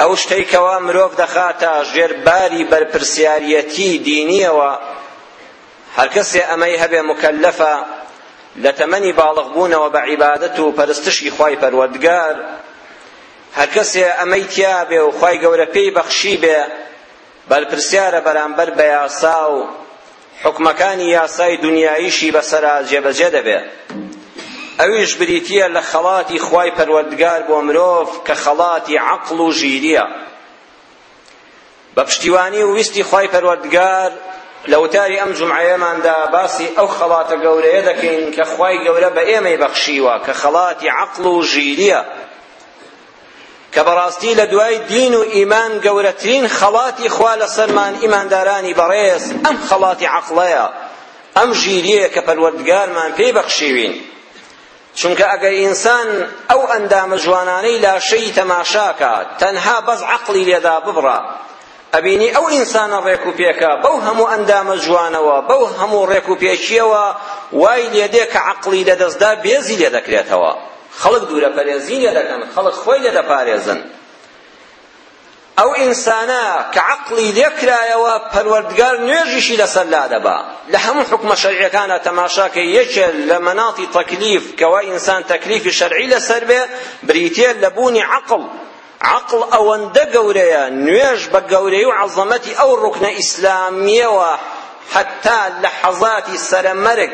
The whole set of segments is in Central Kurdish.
ئەو شتەی کەوا مرۆڤ دەخاتە ژێر باری بەرپرسیاریەتی دینیەوە هەر کەسێ ئەمەی هەبێ مکلفە لە تەمەنی باڵغ بوونەوە بە عیبادەت و پەرستشی خوای پەروەردگار هەر کەسێ ئەمەی تیا بێ و خوای گەورە پێی بەخشی بێ بەرپرسیارە بەرامبەر بە یاسا و حوکمەکانی یاسای دونیاییشی بەسەرا جێبەجێ دەبێ ئەویش بریتییە لە خەڵاتی خوای پەروەردگار بۆ مرۆڤ کە خەڵاتی عەقڵ و ژیرییە بە پشتیوانی و ویستی خوای پەروەردگار لە وتاری ئەم جمعەیەماندا باسی ئەو خەڵاتە گەورەیە دەکەین کە خوای گەورە بە ئێمەی بەخشیوە کە خەڵاتی عەقڵ و ژیرییە کە بەڕاستی لە دوای دین و ئیمان گەورەترین خەڵاتی خوا لەسەرمان ئیماندارانی بەڕێز ئەم خەڵاتی عەقڵەیە ئەم ژیریەیە کە پەروەردگارمان پێی بەخشیوین چونکە ئەگەر ئینسان ئەو ئەندامە جوانانەی لاشەی تەماشاکات تەنها بەس عەقڵی لێدا ببڕە ئەبینی ئەو ئینسانە ڕێک و پێکە بەو هەموو ئەندامە جوانەوە بەو هەموو ڕێک و پێکیەوە وای لێدێ کە عەقڵی لەدەستدا بێزی لێ دەکرێتەوە خەڵک دوورە پەرێزی لێ دەکەن خەڵک خۆی لێ دەپارێزن ئەو ئینسانە کە عەقڵی لێ کرایەوە پەروەردگار نوێژیشی لەسەر لادەبا لە هەموو حکومە شەرعیەکانە تەماشاکە یەکێ لە مەناتی تەکلیف کەوا ئینسان تەکلیفی شەرعی لەسەر بێ بریتێ لە بوونی عەقڵ عەقڵ ئەوەندە گەورەیە نوێژ بە گەورەی و عەزەمەتی ئەو ڕوکنە ئیسلامیەوە حەتا لەحەزاتی سەرەمەرگ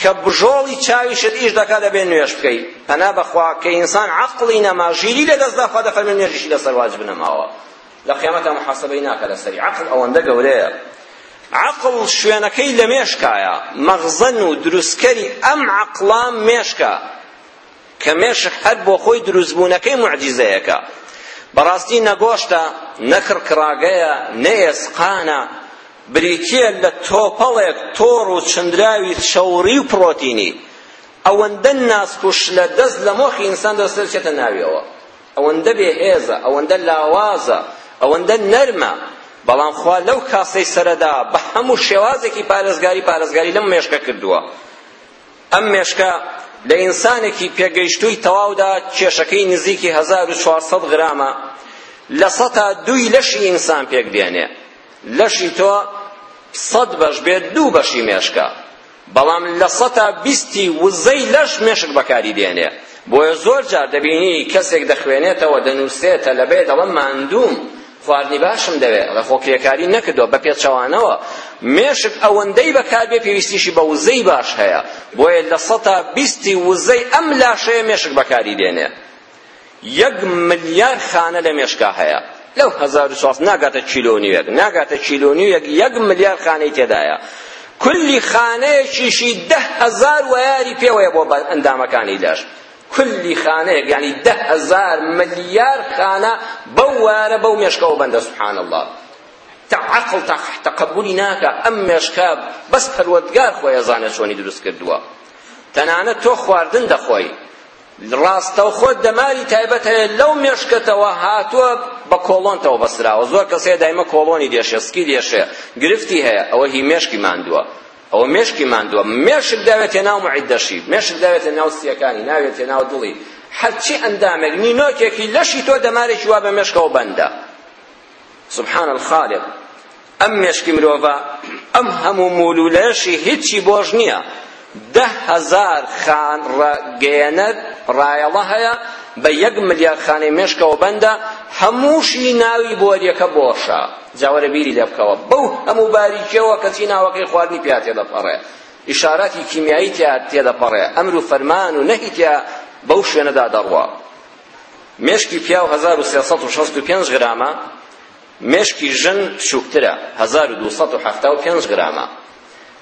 کە بژۆڵی چاویشت ئیش دەکا دەبێ نوێژ بکەی پەنا بەخوا کە ئینسان عەقڵی نەما ژیری لە دەستدا خوا دەفەرمێ نوێژیشی لەسەر واجب نەماوە لە قیامەتا محاسبەی ناکە لەسەری عەقڵ ئەوەندە گەورەیە عەقڵ شوێنەکەی لە مێشکایە مەغزەن و دروستکەری ئەم عەقڵە مێشکە کە مێشک هەر بۆ خۆی دروستبوونەکەی موعجیزەیەکە بەڕاستی نە گۆشتە نە کڕکڕاگەیە نە ئێسقانە بریتییە لە تۆپەڵێک تۆڕ و چندراوی چەوڕی و پڕۆتینی ئەوەندە ناسک و شلە دەست لە مۆخی ئینسان دەستێت چێتە ناویەوە ئەوەندە بێهێزە ئەوەندە لاوازە ئەوەندە نەرمە بەڵام خوا لەو کاسەی سەرەدا بە هەموو شێوازێکی پارێزگاری پارێزگاری لەم مێشکە کردووە ئەم مێشکە لە ئینسانێکی پێگەیشتووی تەواودا کێشەکەی نزیکی 1400 گرامە لە سەتا دووی لەشی ئینسان پێک دێنێ لەشی تۆ سەد بەش بێت دوو بەشی مێشکە بەڵام لە سەتا بیستی وزەی لەش مێشک بەکاری دێنێ بۆیە زۆر جار دەبینی کەسێک دەخوێنێتەوە دەنووسێتە لەبێ دەڵم ماندووم خواردنی باشم دەوێت ئەڵێ خۆ کرێکاری نەکردووە بە پێچەوانەوە مێشک ئەوەندەی بەکاربێ پێویستیشی بە وزەی باش هەیە بۆیە لە سەتا بیستی وزەی ئەم لاشەیە مێشک بەکاری دێنێ یەک ملیار خانە لە مێشکا هەیە لەو هەزار و ساڵ ناگاتە کیلۆ و نیوێک ناگاتە کیلۆ و نیوێک یەک ملیار خانەی تێدایە کلی خانەیەکیشی ده هەزار وەیاری پێوەیە بۆ ئەندامەکانی لەش کلی خانەیەک یعنی دە هەزار ملیار خانە بەو وارە بەو مێشکەوە بەندە سبحان الله تا عقل تا تقبلی ناکە ئەم مێشکە بەس پەروەردگار خۆی ئەزانێت چۆنی دروست کردووە تەنانەت تۆ خواردن دەخۆی ڕاستەوخۆ دەماری تایبەت هەیە لەو مێشکەتەوە هاتووە بە کۆڵۆنتەوە بەسراوە زۆر کەسێ دایمە کۆڵۆنی دێشێ سکی دێشێ گرفتی هەیە ئەوە هی مێشکی ماندووە ئەوە مێشکی ماندووە مێشک داوێتە ناو معدەشی مێشک داوێتە ناو سیەکانی ناوێتە ناو دڵی هەرچی ئەندامێک نینۆکێکی لەشی تۆ دەمارێکی وا بە مێشکەوە بەندە سبحان الخالق ئەم مێشکی مرۆڤە ئەم هەموو مولولەشی هیچی بۆش نییە ده هزار خان گەێنەر ڕایەڵە هەیە بە یەک ملیار خانەی مێشکەوە بەندە هەمووشی ناوی بۆریەکە بۆشە جا وەرە بیری لێ بکەوە بەو هەموو باریکیەوە کەچی ناوەکەی خواردنی پیا تێدەپەڕێ ئیشاراتی کیمیایی تیا تێدەپەڕێ ئەمر و فەرمان و نەهی تیا بەو شوێنەدا دەڕوا مێشکی پیاو 1365 گرامە مێشکی ژن بچووکترە 1275 گرامە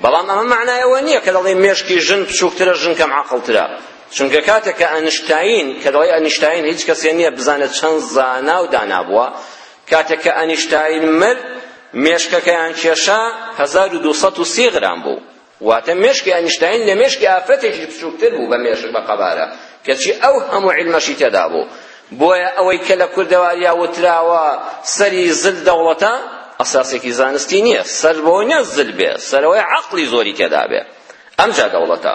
بەڵام ئەمە معنایەوە نییە کە دەڵێ مێشکی ژن بچووکترە ژن کەم عەقڵترە چونکە کاتێک کە ئەنشتاین کە دەڵێ ئەنشتاین هیچ کەسێ نییە بزانێت چەند زانا و دانا بووە کاتێک کە ئەنیشتاین مرد مێشکەکەیان کێشا هەزار و دوو سەد و سی غرام بوو واتە مێشکی ئەنیشتاین لە مێشکی ئافرەتێکی بچووکتر بوو بە مێشک بە قەبارە کەچی ئەو هەموو علمەشی تێدا بوو بۆیە ئەوەی کە لە کوردەواریا وتراوە سەری زل دەوڵەتە ئەساسێکی زانستی نییە سەر بۆ نیە زل بێ سەرەوەی عەقڵی زۆری تێدا بێ ئەمجا دەوڵەتە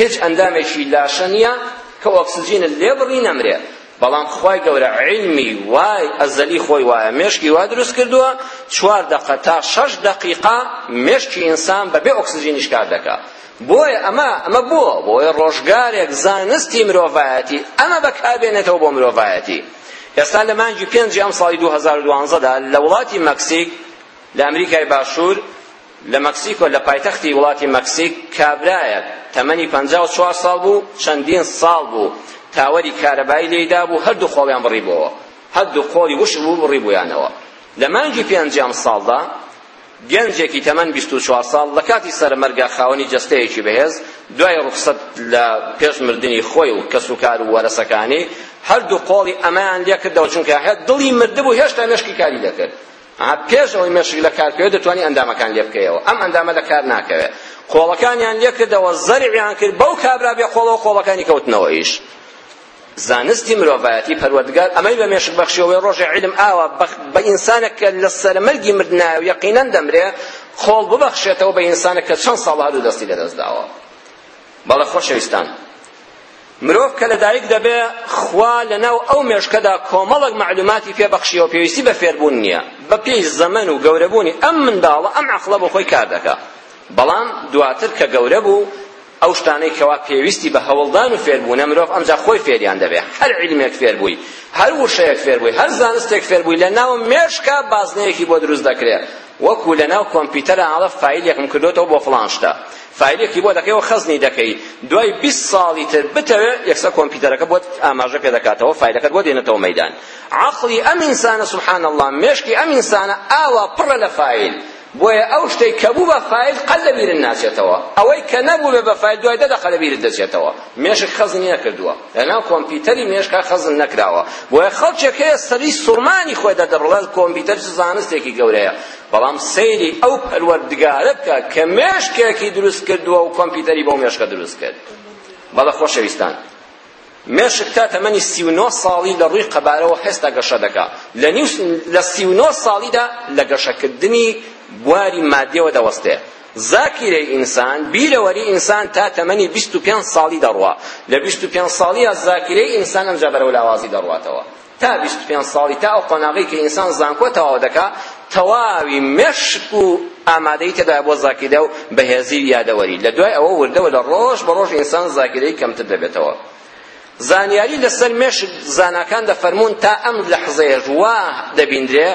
هیچ ئەندامێکی لاشە نییە کە ئۆکسجینت لێ بڕی نەمرێ بەڵام خوای گەورە علمی وای ئەزەلی خۆی وایە مێشکی وا دروست کردووە چوار دەقە تا شەش دەقیقا مێشکی ئینسان بەبێ ئۆکسجینیش کار دەکا بۆیە ئەمە ئەمە بۆ بۆیە ڕۆژگارێک زانستی مرۆڤایەتی ئەمە بەکاربێنێتەوە بۆ مرۆڤایەتی ئێستا لە مانگی پێنجی ئەم ساڵی 2012دا لە وڵاتی مەکسیک لە ئەمریکای باشوور لە مەکسیکۆ لە پایتەختی وڵاتی مەکسیک کابرایەک تەمەنی پەنجا و چوار ساڵ بوو چەندین ساڵ بوو تاوەری کارەبایی لێی دابوو هەردوو قۆڵیان بڕیبووەوە هەردوو قۆڵی وشک بوو بڕیبوویانەوە لە مانگی پێنجەم ساڵدا گەنجێکی تەمەن 24 ساڵ لە کاتی سەرمەرگا خاوەنی جەستەیەکی بەهێز دوای ڕوخسەت لە پێش مردنی خۆی و کەس و کار و وەرەسەکانی هەردوو قۆڵی ئەمەیان لێکردەوە چونکە هەر دڵی مردبوو هێشتا مشکی کاری دەکرد ها پێش ئەوەی مێشک لە کار بکەوێت دەتوانی ئەندامەکان لێ بکەیەوە ئەم ئەندامە لە کار ناکەوێت قۆڵەکانیان لێ کردەوە زەرعیان کرد بەو کابرا بێ قۆڵەوە قۆڵەکانی کەوتنەوە ئیش زانستی مرۆڤایەتی پەروەردگار ئەمەی بە مێشک بەخشیەوەی ڕۆژێ علم ئاوا بە ئینسانێک کە لە سەرمەرگی مردنایە و یەقینەن دەمرێ خۆڵ ببەخشێتەوە بە ئینسانێک کە چەند ساڵ هەر و دەستی لەدەست داوە بەڵێ خۆشەویستان مرۆڤ کە لەدایک دەبێ خوا لەناو ئەو مێشکەدا کۆمەڵک معلوماتی پێ بەخشیەوە پێویستی بە فێربوون نییە بە پێی زەمەن و گەورەبوونی ئەم منداڵە ئەم عەقڵە بۆ خۆی کار دەکا بەڵام دواتر کە گەورە بوو ئەو شتانەی کەوا پێویستی بە هەوڵدان و فێربوونە مرۆڤ ئەمجا خۆی فێریان دەبێ هەر علمێک فێربووی هەر وشەیەک فێربووی هەر زانستێک فێربووی لە ناو مێشکە بازنەیەکی بۆ دروست دەکرێت وەکو لە ناو کۆمپیوتەرە ئاڵە فایلێکم کردوتەوە بۆ فڵان شتە فایلێکی بۆ دەکەی و خەزنی دەکەی دوای بیست ساڵی تر بتەوێ یەکسەر کۆمپیوتەرەکە بۆت ئاماژە پێ دەکاتەوە فایلەکەت بۆ دێنێتەوە مەیدان عەقڵی ئەم ئینسانە سبحان اللە مێشکی ئەم ئینسانە ئاوا پڕە لە فایل بۆیە ئەو شتەی کە بوو بە فایل قەل لە بیرت ناچێتەوە ئەوەی کە نەبوو بە فایل دوای دە دەقە لە بیرت دەچێتەوە مێشک خەزنی نەکردووە لەناو کۆمپیوتەری مێشکا خەزن نەکراوە بۆیە خەڵکێک هەیە سەری سوڕمانی خۆی دەردەبڕڵێت کۆمپیوتەر چ زانستێکی گەورەیە بەڵام سەیری ئەو پەروەردگارە بکە کە مێشکێکی دروست کردووە و کۆمپیوتەری بەو مێشکە دروست کرد بەڵە خۆشەویستان مێشک تا تەمەنی سی و نۆ ساڵی لە ڕووی قەبارەوە هێستا گەشە دەکا لە نیو لە سی و نۆ ساڵیدا لە گەشەکردنی بواری مادیەوە دەوەستێ زاکیرەی ئینسان بیرەوەری ئینسان تا تەمەنی 25 ساڵی دەڕوا لە 25 ساڵیە زاکیرەی ئینسان ئەمجا بەرەو لاوازی دەڕواتەوە تا بیست و پێنج ساڵی تا ئەو قۆناغەی کە ئینسان زانکۆ تەواو دەکا تەواوی مێشک و ئامادەی تێدایە بۆ زاکیرە و بەهێزی و یادەوەری لە دوای ئەوە وردەوە لە ڕۆژ بە ڕۆژ ئینسان زاکیرەی کەمتر دەبێتەوە زانیاری لەسەر مێشک زاناکان دەفەرموون تا ئەم لەحزەیەش وا دەبیندرێ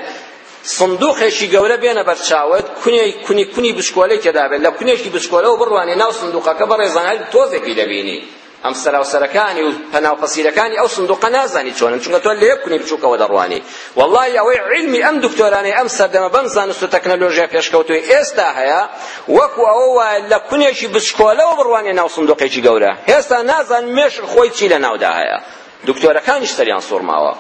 سندوقێکی گەورە بێنە بەرچاوت کونێک کونی کونی بچکۆلەی تێدا بێت لە کونێکی بچکۆلەوە بڕوانێ ناو سندوقەکە بەڕێزان هەر تۆزێکی دەبینی ئەم سەراوسەرەکانی و پەناو قەسیرەکانی ئەو سندوقە نازانی چۆنن چونکە تۆ لە یەک کونی بچووکەوە دەڕوانی وەڵڵاهی ئەوەی عیلمی ئەم دکتۆرانەی ئەم سەردەمە بەم زانست و تەکنەلۆژیا پێشکەوتووی ئێستا هەیە وەکو ئەوە وایە لە کونێکی بچکۆلەوە بڕوانێ ناو سندوقێکی گەورە هێستا نازان مێشک خۆی چی لە ناودا هەیە دکتۆرەکانیش سەریان سوڕماوە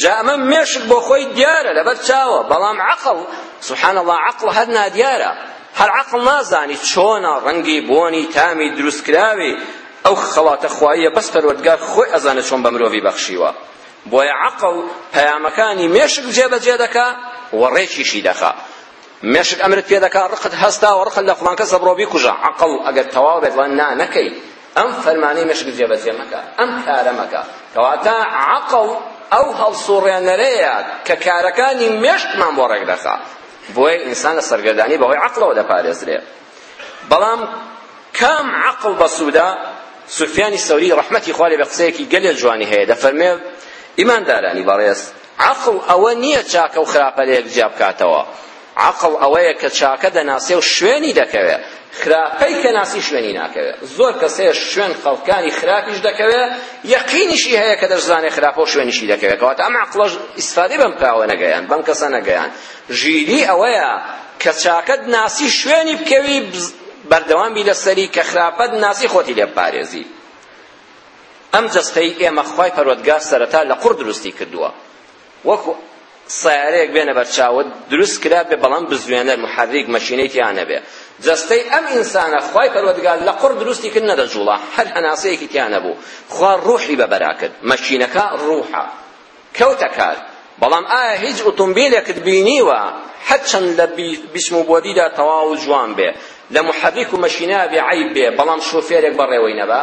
جا ئەمە مێشک بۆ خۆی دیارە لەبەر چاوە بەڵام عەقڵ سبحان الله عەقڵ هەر نادیارە هەر عەقڵ نازانی چۆنە ڕەنگی بۆنی تامی دروستکراوی ئەو خەڵاتە خواییە بەس پەروەردگار خۆی ئەزانە چۆن بە مرۆڤی بەخشیوە بۆیە عەقڵ پەیامەکانی مێشک جێبەجێ دەکا و ڕێکیشی دەخا مێشک ئەمرت پێ دەکا ڕقت هەستا و ڕقت لە فڵان کەسە بڕۆ بیکوژە عەقڵ ئەگەر تەواو بێت وان نا نەکەی ئەم فەرمانەی مەشک جێبەجێ مەکە ئەم کارە مەکە کەواتە عەقڵ ئەو هەڵسوڕێنەرەیە کە کارەکانی مێشکمان بۆ ڕێک دەخا بۆیە ئینسان لە سەرگەردانی بەهۆی عەقڵەوە دەپارێزرێ بەڵام کام عەقڵ بەسوودە سفیانی سەوری ڕەحمەتی خوا لێ بە قسەیەکی گەلێ جوانی هەیە دەفەرمێ ئیماندارانی بەڕێز عەقڵ ئەوە نییە چاکە و خراپە لە یەک جیا بکاتەوە عەقڵ ئەوەیە کە چاکە دەناسێ و شوێنی دەکەوێ خراپەی کە ناسی شوێنی ناکەوێ زۆر کەس هەیە شوێن خەڵکانی خراپیش دەکەوێ یەقینیشی هەیە کە دەشزانێ خراپە و شوێنیشی دەکەوێ کەواتە ئەم عەقڵەش ئیسفادەی بەم پیاوە نەگەیان بەم کەسە نەگەیان ژیری ئەوەیە کە چاکەت ناسی شوێنی بکەوی بەردەوام بی لەسەری کە خراپەت ناسی خۆتی لێ بپارێزی ئەم جەستەی ئێمە خوای پەروەردگار سەرەتا لە قوڕ دروستی کردووە وەکو سەیارەیەک بێنە بەرچاوت دروست کرابێ بەڵام بزوێنەر محرک مەشینەی تیا نەبێ جەستەی ئەم ئینسانە خوای پەروەردگار لە قڕ دروستی کرد نەدەجوڵا هەر هەناسەیەکی تیا نەبوو خوا ڕوحی بەبەرا کرد مەشینەکە ڕوحە کەوتە کار بەڵام ئایا هیچ ئۆتۆمبیلێکت بینیوە هەر چەند لە بیسم و بۆدیدا تەواو جوان بێ لە محرک و مەشینە بێ عیب بێ بەڵام شۆفێرێک بەڕێوەی نەبا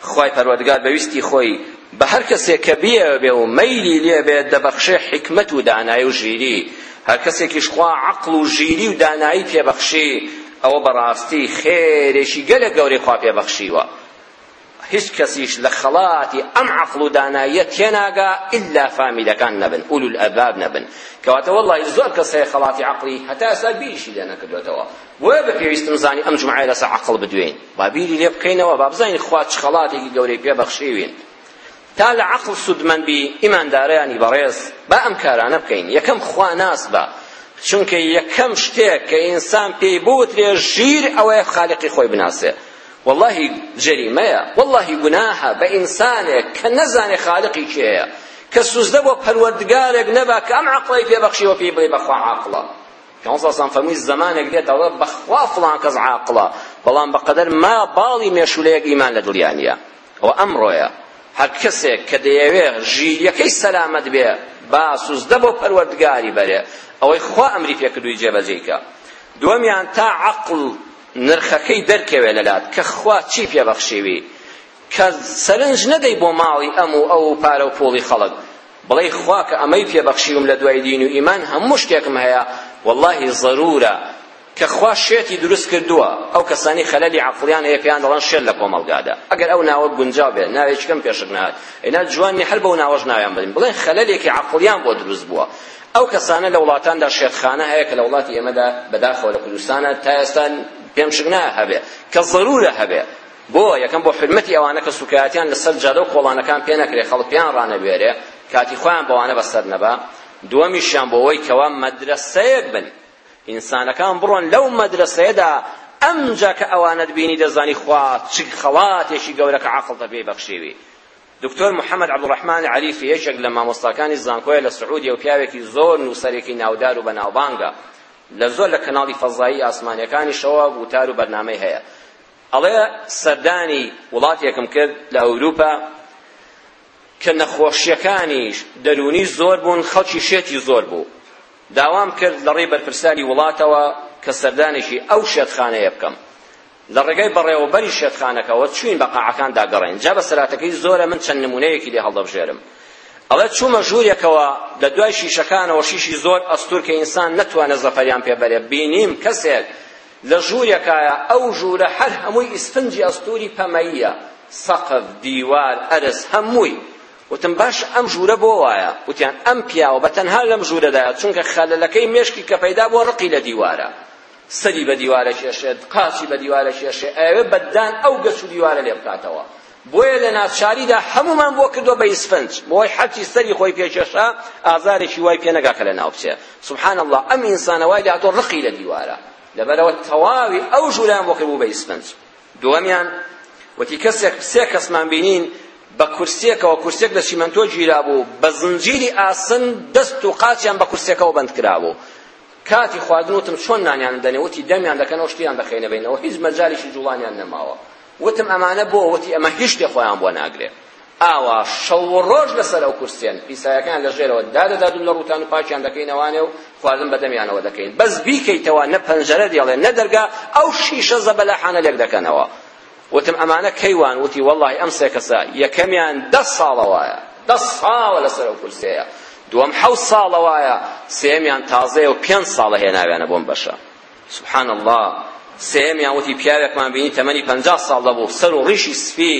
خوای پەروەردگار بە ویستی خۆی بە هەر کەسێک کە بیەوێ و مەیلی لێبێت دەبەخشێ حیکمەت و دانایی و ژیری هەر کەسێکیش خوا عەقڵ و ژیری و دانایی پێبەخشی ئەوە بەڕاستی خێرێکی گەلە گەورەی خوا پێبەخشیوە هیچ کەسیش لە خەڵاتی ئەم عەقڵ و داناییە تێناگا ئللا فامیلەکان نەبن ئول الئەباب نەبن کەواتە وەڵی زۆر کەس هەیە خەڵاتی عەقڵی هەتا ئێستا بیریشی لێ نەکردوێتەوە بۆیە بە پێویستم زانی ئەم جمعەیە لەسەر عەقڵ بدوێین با بیری لێ بکەینەوە با بزانین خوا چ خەڵاتێکی گەورەی پێ بەخشیوین تا لە عەقڵ سودمەند بی ئیماندارەیانی بەڕێز با ئەم کارانە بکەین یەکەم خوا ناس بە چونکە یەکەم شتێک کە ئینسان پێی بوترێ ژیر ئەوەیە خالقی خۆی بناسێ واللهی جەریمەیە واللهی گوناهە بە ئینسانێک کە نەزانێ خالقی کێیە کە سوزدە بۆ پەروەردگارێک نەبا کە ئەم عەقڵی پێ بەخشیوە پێی بڵێ بەخوا عاقڵە پێغەمبەر صلی الله علیه و سلم فەرمووی زەمانێک دێت دەڵێت بەخوا فڵان کەس عاقڵە بەڵام بەقەدەر ما باڵی مێشوولەیەک ئیمان لە دڵیا نییە ئەوە ئەمڕۆیە هەر کەسێک کە دەیەوێ ژیریەکەی سەلامەت بێ با سوزدە بۆ پەروەردگاری بەرێ ئەوەی خوا ئەمری پێکردووی جێبەجێی کە دووەمیان تا عەقڵ نرخەکەی دەرکەوێ لەلات کە خوا چی پێبەخشیوی کە سەرنج نەدەی بۆ ماڵی ئەم و ئەو و پارە و پۆڵی خەڵک بڵێی خوا کە ئەمەی پێ بەخشیوم لە دوای دین و ئیمان هەموو شتێکم هەیە واللهی ضرورە کە خوا شێتی دروست کردووە ئەو کەسانی خەلەلی عەقڵیان هەیە پێیان دەڵێن شێت لە کۆمەڵگادا ئەگەر ئەو ناوە گونجاو بێت ناوێکیکەم پێشک نەهات ئینا جوان نیە هەر بەو ناوەش ناویان بدەین بڵێن خەلەلێکی عەقڵیان بۆ دروست بووە ئەو کەسانە لە وڵاتاندا شێتخانە هەیە کە لە وڵاتی ئێمەدا بەداخەوە لە کوردستانە تا ئێستا پێم شک نایە هەبێ کە ضرورە هەبێ بۆ؟ یەکەم بۆ حورمەتی ئەوانە کە سوکایەتیان لەسەر جادە و کۆڵانەکان پێ نەکرێ خەڵک پێیان ڕانەبوێرێ کاتی خۆیان بەوانە بەسەر نەبا دووەمیشیان بۆ ئەوەی کەوا مەدرەسەیەک بن ئینسانەکان بڕۆن لەو مەدرەسەیەدا ئەمجا کە ئەوانت بینی دەزانی خوا چ خەڵاتێکی گەورە کە عەقڵتە پێی بەخشیوی دکتۆر محەممەد عەبدوڕەحمان عەریفی یەکێک لە مامۆستاکانی زانکۆیە لە سعودیە و پیاوێکی زۆر نووسەرێکی ناودار و بەناوبانگە لە زۆر لە کەناڵی فەزایی ئاسمانیەکانیشەوە وتار و بەرنامەی هەیە ئەڵێ سەردانی وڵاتێکم کرد لە ئەوروپا کە نەخۆشیەکانیش دەروونی زۆر بوون خەڵکی شێتی زۆر بوو داوام کرد لە ڕێی بەرپرسانی وڵاتەوە کە سەردانێکی ئەو شێتخانەیە بکەم لە ڕێگای بەڕێوەبەری شێتخانەکەەوە چوین بە قاعەکان داگەڕێن جا بە سەراتەکەی زۆرە من چەند نمونەیەکی لێ هەڵدەبژێرم ئەڵێ چوومە ژوورێکەوە لە دوای شیشەکانەوە شیشی زۆر ئەستور کە ئینسان نەتوانە زەفەریان پێبەرێ بینیم کەسێک لە ژوورێکایە، ئەو ژوورە هەر هەمووی ئیسفنجی ئەستووری پەمەییە، سەقف، دیوار، ئەرز، هەمووی. وتم، باشە ئەم ژوورە بۆ وایە؟ وتیان، ئەم پیاوە بە تەنها لەم ژوورەدایە، چونکە خەلەلەکەی مێشکی کە پەیدا بووە ڕقی لە دیوارە، سەری بە دیوارە کێشێت، قاچی بە دیوارە کێشێ، ئەیەوێ بە ددان ئەو گەچ و دیوارە لێ بکاتەوە. بۆیە لە ناچاریدا هەموومان بۆ کردووە بە ئیسفنج بۆی حەرچی سەری خۆی پێکێشا ئازارێکی وای پێ نەگا کە لە ناو بچێ سبحان الله ئەم ئینسانە وای لاتۆ ڕقی لە دیوارە لەبەرەوە تەواوی ئەو ژووران بۆ کردبوو بە ئیسفنج دووەمیان وتی کەسێک سێ کەسمان بینین بە کورسێکەوە کورسێک لە چیمەنتۆ گیرا بوو بە زنجیری ئاسن دەست و قاچیان بە کورسێکەوە بەند کرا بوو کاتی خواردن وتم چۆن نانیان دەنێ وتی دەمیان دەکەنەوە شتیان دەخەینە بینەوە هیچ مەجالیشی جوڵانیان نەماوە وتم ئەمانە بۆ وتی ئەمە هیچ شتێ خۆیان بۆ ناگرێ ئاوا شەو و ڕۆژ لەسەر ئەو کورسیان پیسایەکان لە ژێرەوە دادەدادون لە ڕووتان و پاکیان دەکەینەوانێ و خواردن بەدەمیانەوە دەکەین بەس بیکەیتەوە نە پەنجەرە دێڵێ نە دەرگا ئەو شیشە زەبەلاحانە لێک دەکەنەوە وتم ئەمانە کەیوان وتی والله ئەم سێ کەسە یەکەمیان دە ساڵە وایە دە ساڵە لەسەر ئەو کورسەیە دووەم حەوت ساڵە وایە سێمیان تازەیە و پێنج ساڵە هێناویانە بۆم بەشە سبحان اللە سێیەمیان وتی پیاوێکمان بینی تەمەنی پەنجا ساڵ دەبوو سەر و ڕیشی سپی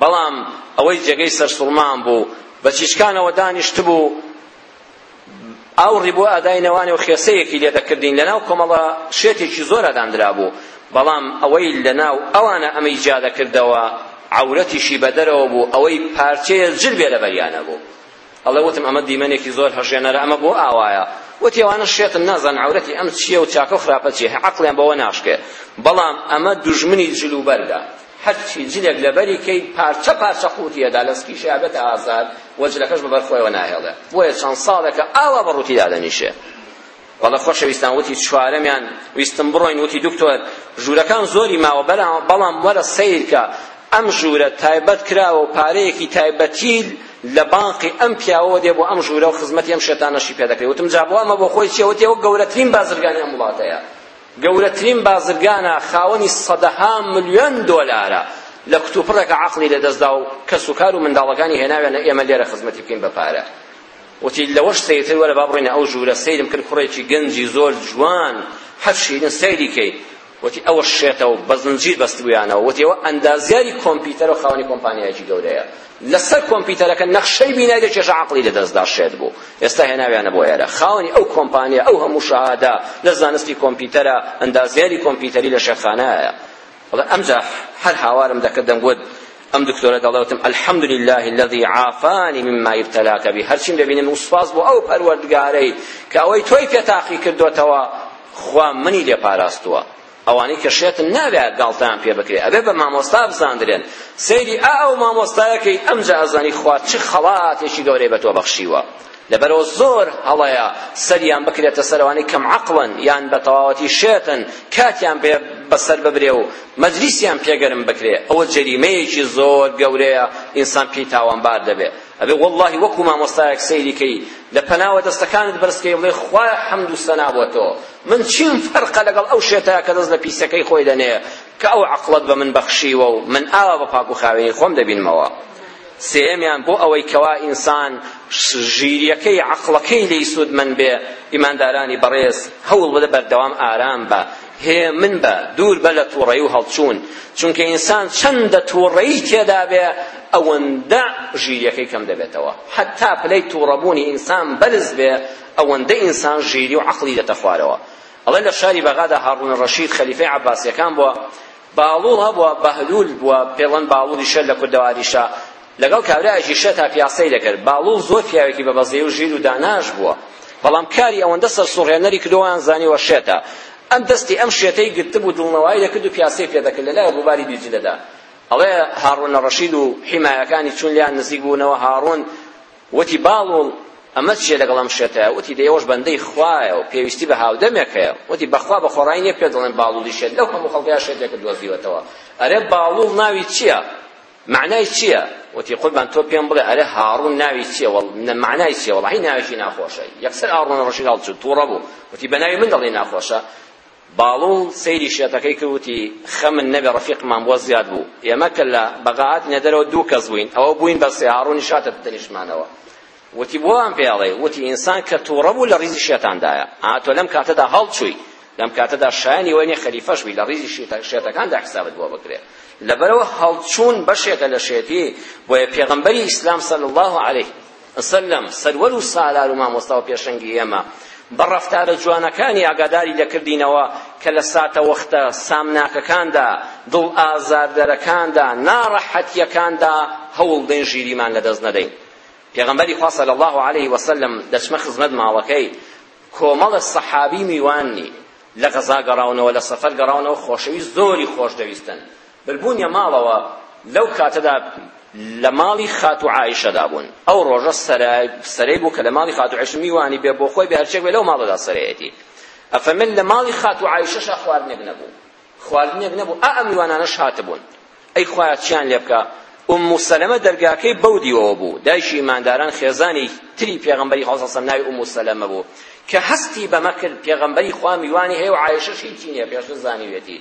بەڵام ئەوەی جێگەی سەرسوڕمان بوو بە چیچکانەوە دانیشتبوو ئاوڕی بۆ ئادای نەوانێ و خێسەیەکی لێ دەکردین لەناو کۆمەڵە شێتێکی زۆرە داندرابوو بەڵام ئەوەی لەناو ئەوانە ئەمەی جیا دەکردەوە عەورەتیشی بەدەرەوە بوو ئەوەی پارچەیە جل بێ لەبەریانە بوو ئەڵێ وتم ئەمە دیمەنێکی زۆر هەژێنەرە ئەمە بۆ ئاوایە وتی ئەوانە شێتن نازان عەورەتی ئەم چییە و چاکە و خراپە چییە عەقڵیان بەوە ناشکێ بەڵام ئەمە دوژمنی جل و بەردە هەرچی جلێک لەبەری کەی پارچە پارچە قوتیەدا لەسکیشی ئابێتە ئازاد و جلەکەش بەبەر خۆیەوە ناهێڵێ بۆیە چەند ساڵێکە ئاوا بە ڕووتی دادەنیشێ بەڵێ خۆشەویستان وتی چوارەمیان ویستم بڕۆین وتی دکتۆر ژوورەکان زۆری ماوە بەڵام وەرە سەیرکە ئەم ژوورە تایبەت کراوە و پارەیەکی تایبەتی لە بانقی ئەم پیاوەوە دێ بۆ ئەم ژوورە و خزمەتی ئەم شێتانەشی پێ دەکرێت وتم جا بۆ ئەمە بۆ خۆی چیە وتی ئەوە گەورەترین بازرگانی ئەم وڵاتەیە گەورەترین بازرگانە خاوەنی سەدەها ملیۆن دۆلارە لە کتوپڕێکە عەقڵی لەدەستدا و کەس و کار و منداڵەکانی هێناوێنە ئێمە لێرە خزمەتی بکەین بە پارە وتی لەوەش سەیرتر وەرە با بڕینە ئەو ژوورە سەیرم کرد کوڕێکی گەنجی زۆر جوان هەر شیرین سەیری کەی وتی ئەوە شێتە و بە زنجیر بەستبوویانەوە وتی ئەوە ئەندازیاری کۆمپیوتەر و خاوەنی کۆمپانیایەکی گەورەیە لەسەر کۆمپیوتەرەکە نەخشەی بینای دەکێشە عەقڵی لەدەستدا شێت بوو ئێستا هێناویانە بۆ ئێرە خاوەنی ئەو کۆمپانیا ئەو هەموو شەهادە لە زانستی کۆمپیوتەرە ئەندازیاری کۆمپیوتەری لە شێخانەیە بەڵێ ئەمجا هەر هاوارم دەکرد دەمگوت ئەم دکتۆرە دەڵێتم الحمد لله الذي عافاني مما ابتلاك به هەرچیم دەبینم سوپاس بۆ ئەو پەروەردگارەی کە ئەوەی تۆی پێ تاقی کردوتەوە خوا منی لێ پاراستووە ئەوانەی کە شێتن ناوێت گاڵتەیان پێ بکرێ ئەبێ بە مامۆستا بزاندرێن سەیری ئا ئەو مامۆستایەکەی ئەمجا ئەزانی خوا چ خەڵاتێکی گەورەی بە تۆ بەخشیوە لەبەرئەوە زۆر هەڵەیە سەریان بکرێتە سەر ئەوانەی کەم عەقڵن یان بە تەواوەتی شێتن کاتیان پێ بەسەر ببرێ و مەجلیسیان پێ گەرم بکرێ ئەوە جەریمەیەکی زۆر گەورەیە ئینسان پێی تاوانبار دەبێ ئەبێ وەڵڵاهی وەکو مامۆستایەک سەیری کەی لە پەناوە دەستەکانت بەرزکەی بڵێ خوایە حەمد و سەنا بۆ تۆ من چیم فەرقە لەگەڵ ئەو شێتەیە کە دەست لە پیسەکەی خۆی دەنێ کە ئەو عەقڵەت بە من بەخشیوە و من ئاوا بە پاک و خاوێنی خۆم دەبینمەوە سێیەمیان بۆ ئەوەی کەوا ئینسان ژیریەکەی عەقڵەکەی لێی سوودمەند بێ ئیماندارانی بەڕێز هەوڵ بدە بەردەوام ئارام بە هێمن بە دوور بە لە تووڕەیی و هەڵچوون چونکە ئینسان چەندە تووڕەیی تێدا بێ ئەوەندە ژیریەکەی کەم دەبێتەوە حتا پلەی تووڕەبوونی ئینسان بەرز بێ ئەوەندە ئینسان ژیری و عەقڵی دەتە خوارەوە ئەڵێ لە شاری بەغادا هاڕون ڕەشید خەلیفەی عەباسیەکان بووە باڵوڵ هەبوە بەهلول بوە پێڵەن باڵوڵی شە لە کوردەواری شە لەگەڵ کابرایەکی شە تا پیاسەی دەکرد باڵوڵ زۆر پیاوێکی بە بەزەی و ژیر و داناش بووە بەڵام کاری ئەوەندە سەرسوڕهێنەری کردویان زانیوە شێتە ئەم دەستی ئەم شێتەی گرتبوو دڵنەوایی دەکرد و پیاسەی پێ دەکرد لەلای ڕووباری دیجلەدا ئەڵێ هاڕونە ڕەشید و حیمایەکانی چون لیان نزیک بوونەوە هاڕون وتی، باڵوڵ، ئەمە چییە لەگەڵ ئەم شێتە؟ وتی، دە ئێوەش بەندەی خوایە و پێویستی بە هاودەمێک هەیە. وتی، بەخوا بە خۆڕایی نییە پێت بڵێم باڵوڵی شێت، لەو هەموو خەڵکەیا شێتێکت دۆزیوەتەوە. ئەرێ باڵوڵ ناوی چییە؟ مەعنای چییە؟ وتی، قوربان تۆ پێم بڵێ ئەرێ هاڕوون ناوی چییە؟ وەڵ، مەعنای چییە؟ وەڵاهی ناوێکی ناخۆشە. یەکسەر ئاڕۆنە ڕەشید هەڵچوو، تووڕە بوو. وتی، بە ناوی من دەڵێی ناخۆشە؟ باڵوڵ سەیری شێتەکەی کرد وتی، خەمن نەبێ ڕەفیقمان بۆ زیاد بوو. ئێمە کە لە بەغا هاتینە دەرەوە دوو کەس بووین، ئەوە بووین بە سێ، هاڕوونی شاتە تەنیشتمانەوە. وتی، بۆ وام پێ ئەڵێی؟ وتی، ئینسان کە تووڕە بوو لە ڕیزی شێتاندایە. ئا تۆ لەم کاتەدا هەڵچووی؟ لەم کاتەدا شایەنی ئەوە نییە خەلیفەش بی، لە ڕیزی شێتەکاندا حیسابت بۆ بکرێ. لەبەرئەوە هەڵچوون بەشێکە لە شێتی، بۆیە پێغەمبەری ئیسلام صلی اللە علیه. وسلم، سەروەر و سالار و مامۆستا و پێشەنگی ئێمە، بە ڕەفتارە جوانەکانی ئاگاداری دەکردینەوە کە لە ساتەوەختە سامناکەکاندا، دڵ ئازاردەرەکاندا، ناڕەحەتییەکاندا هەوڵدەین ژیریمان لە دەست نەدەین. پێغەمبەری خوا صلی اللە علیه وسلم دەچمە خزمەت ماڵەکەی، کۆمەڵە سەحابی میواننی، لە غەزا گەڕاونەوە، لە سەفەر گەڕاونەوە، خۆشەویست زۆری خۆشدەویستن، بربوونیە ماڵەوە لەو کاتەدا لە ماڵی خاتوو عائیشەدا بوون ئەو ڕۆژە سەرەی بوو کە لە ماڵی خاتوو عائیشە میوانی بێ بۆ خۆی بێ هەرچێک بێ لەو ماڵەدا سەرەیەتی ئەفەرمێن لە ماڵی خاتوو عایشەشا خواردنێک نەبوو خواردنێک نەبوو ئا ئەم میوانانەش هاتبوون ئەی خوایە چیان لێ بکە ئوم سەلەمە دەرگاکەی بەو دیوەوە بوو دایکی ئیمانداران خێزانی تری پێغەمبەری خوا سەم ناوی ئوم سەلەمە بوو کە هەستی بەمە کرد پێغەمبەری خوا میوانی هەیە و عایشەش هیچی نییە پێشتر زانیوێتی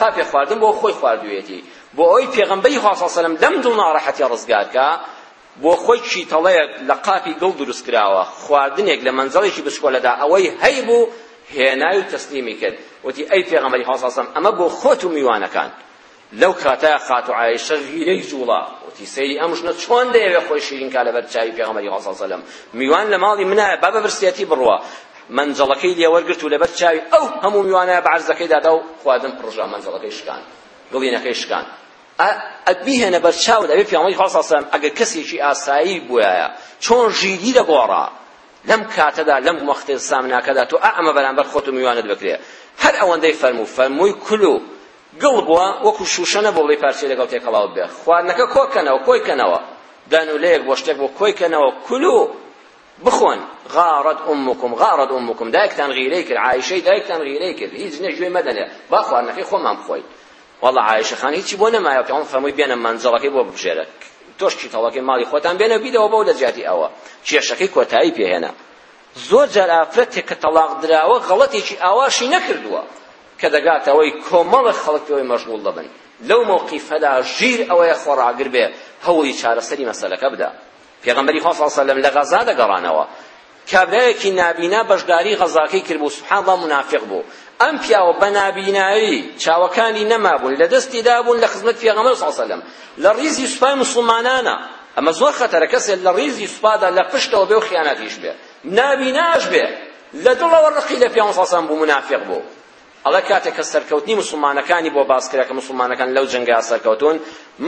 قاپێ خواردن بۆ خۆی خواردوویەتی بۆ ئەوەی پێغەمبەری خوا صلی اللە علیه و سلم لەم دوو ناڕەحەتیە ڕزگار کا بۆ خۆی چیتەڵەیەک لە قاپی گڵ دروست کراوە خواردنێک لە مەنجەڵێکی بچکۆلەدا ئەوەی هەیبوو هێنای و تەسلیمی کرد وتی ئەی پێغەمبەری خوا صلی اللە علیه و سلم ئەمە بۆ خۆت و میوانەکان لەو کاتە خاتو عائشە غیرەی جوڵا وتی سەیری ئەم ژنە چۆن دەیەوێ خۆی شیرین کا لەبەر چاوی پێغەمبەری خوا صلی اللە علیه و سلم میوان لە ماڵی منایە با بە برسیەتی بڕوا مەنجەڵەکەی لێوەرگرت و لەبەر چاوی ئەو هەموو میوانە بە عەرزەکەیدا دا و خواردن پڕژا مەنجەڵەکەی شکان گڵینەکەی شکان ئەبیهێنە بەر چاوت ئەبێ پیامەی خاصەسەم ئەگەر کەسێکی ئاسایی بووایە چۆن ژیری دەگۆڕا لەم کاتەدا لەم وەختێ سامناکەدا تۆ ئەمە بەرامبەر خۆت و میوانت بکرێ هەر ئەوەندەی فەرموو فەرمووی کول و گڵ بووە وەکو شوشە نەبوو بڵی پارچەی لەگەڵ تێکەڵاو بێ خواردنەکە کۆکەنەوە کۆی کەنەوە دانولەیەک بۆ شتێک بۆ کۆی کەنەوە کول و بخۆن، غارت امکم، غارت امکم، دایکتان غیرەی کرد، عائیشەی دایکتان غیرەی کرد، هیچ جنێو گوێ مەدەنێ، با خواردنەکەی خۆمان بخۆین. وەڵڵا عائیشە خان هیچی بۆ نەمایەوە، پێغەمبەر فەرمووی بێنە مەنجەڵەکەی بۆ ببژێرە، تۆش کیتەڵەکەی ماڵی خۆتان بێنە و بیدەوە بەو لە جیاتی ئەوە. کێشەکەی کۆتایی پێهێنا. زۆر جار ئافرەتێک کە تەڵاق دراوە غەڵەتێکی ئاواشی نەکردووە کە دەگاتە ئەوەی کۆمەڵە خەڵک پێوەی مەشغوڵ دەبن. لەو مەوقیفەدا ژیر ئەوەیە خۆڕاگر بێ، هەوڵی چارەسەری مەسەلەکە بدا. پێغەمبەری خوا صلی اللە علیە و سلم لە غەزا دەگەڕانەوە کابرایەکی نابینا بەشداری غەزاکەی کرد بوو سبحان الله منافق بوو ئەم پیاوە بە نابینایی چاوەکانی نەمابوون لە دەستی دابوون لە خزمەت پێغەمبەر صلی اللە علیە و سلم لە ڕیزی سوپای موسڵمانانە ئەمە زۆر خەتەرە کەسێک لە ڕیزی سوپادا لە پشتەوە بێ و خیانەتیش بێ نابیناش بێ لە دڵەوە ڕقی لە پێغەمبەر صلی اللە علیە و سلم بوو منافق بوو ئەڵێ کاتێ کە سەرکەوتنی موسڵمانەکانی بۆ باس کرا کە موسڵمانەکان لەو جەنگەیا سەرکەوتوون،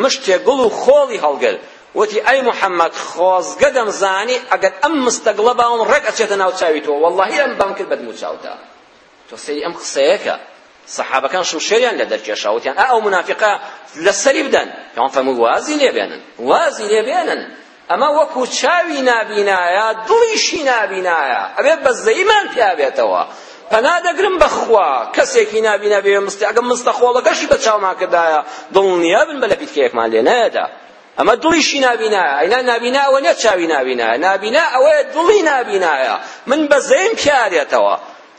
مشتێ گوڵ و خۆڵی هەڵگرت، وتی، ئەی محەمەد، خۆزگە دەمزانی ئەگەر ئەم مستە گڵە باوم ڕێک ئەچێتە ناو چاوی تۆ، وەڵڵاهی ئەم بام کرد بە دم و چاوتا. تۆ سەیری ئەم قسەیەکە. سەحابەکان شمشێریان لە دەرکێشا، وتیان، ئا ئەو مونافیقە لە سەری بدەن. پێغەمبەر فەرمووی، وازی لێ بێنن، وازی لێ بێنن. ئەمە وەکو چاوی نابینایە دڵیشی نابینایە ئەبێ بەزەیمان پیابێتەوە پەنا دەگرم بەخوا کەسێکی نابینا بێ مستە ئەگەم مستە خۆڵەکەشی بە چاومان کردایە دڵنیا بن بە لە بیتکەیەکمان لێ نەیەدا ئەمە دڵیشی نابینایە ئەینا نابینا ئەوە نیە چاوی نابینایە نابینا ئەوەیە دڵی نابینایە من بەزەیم پیارێتەوە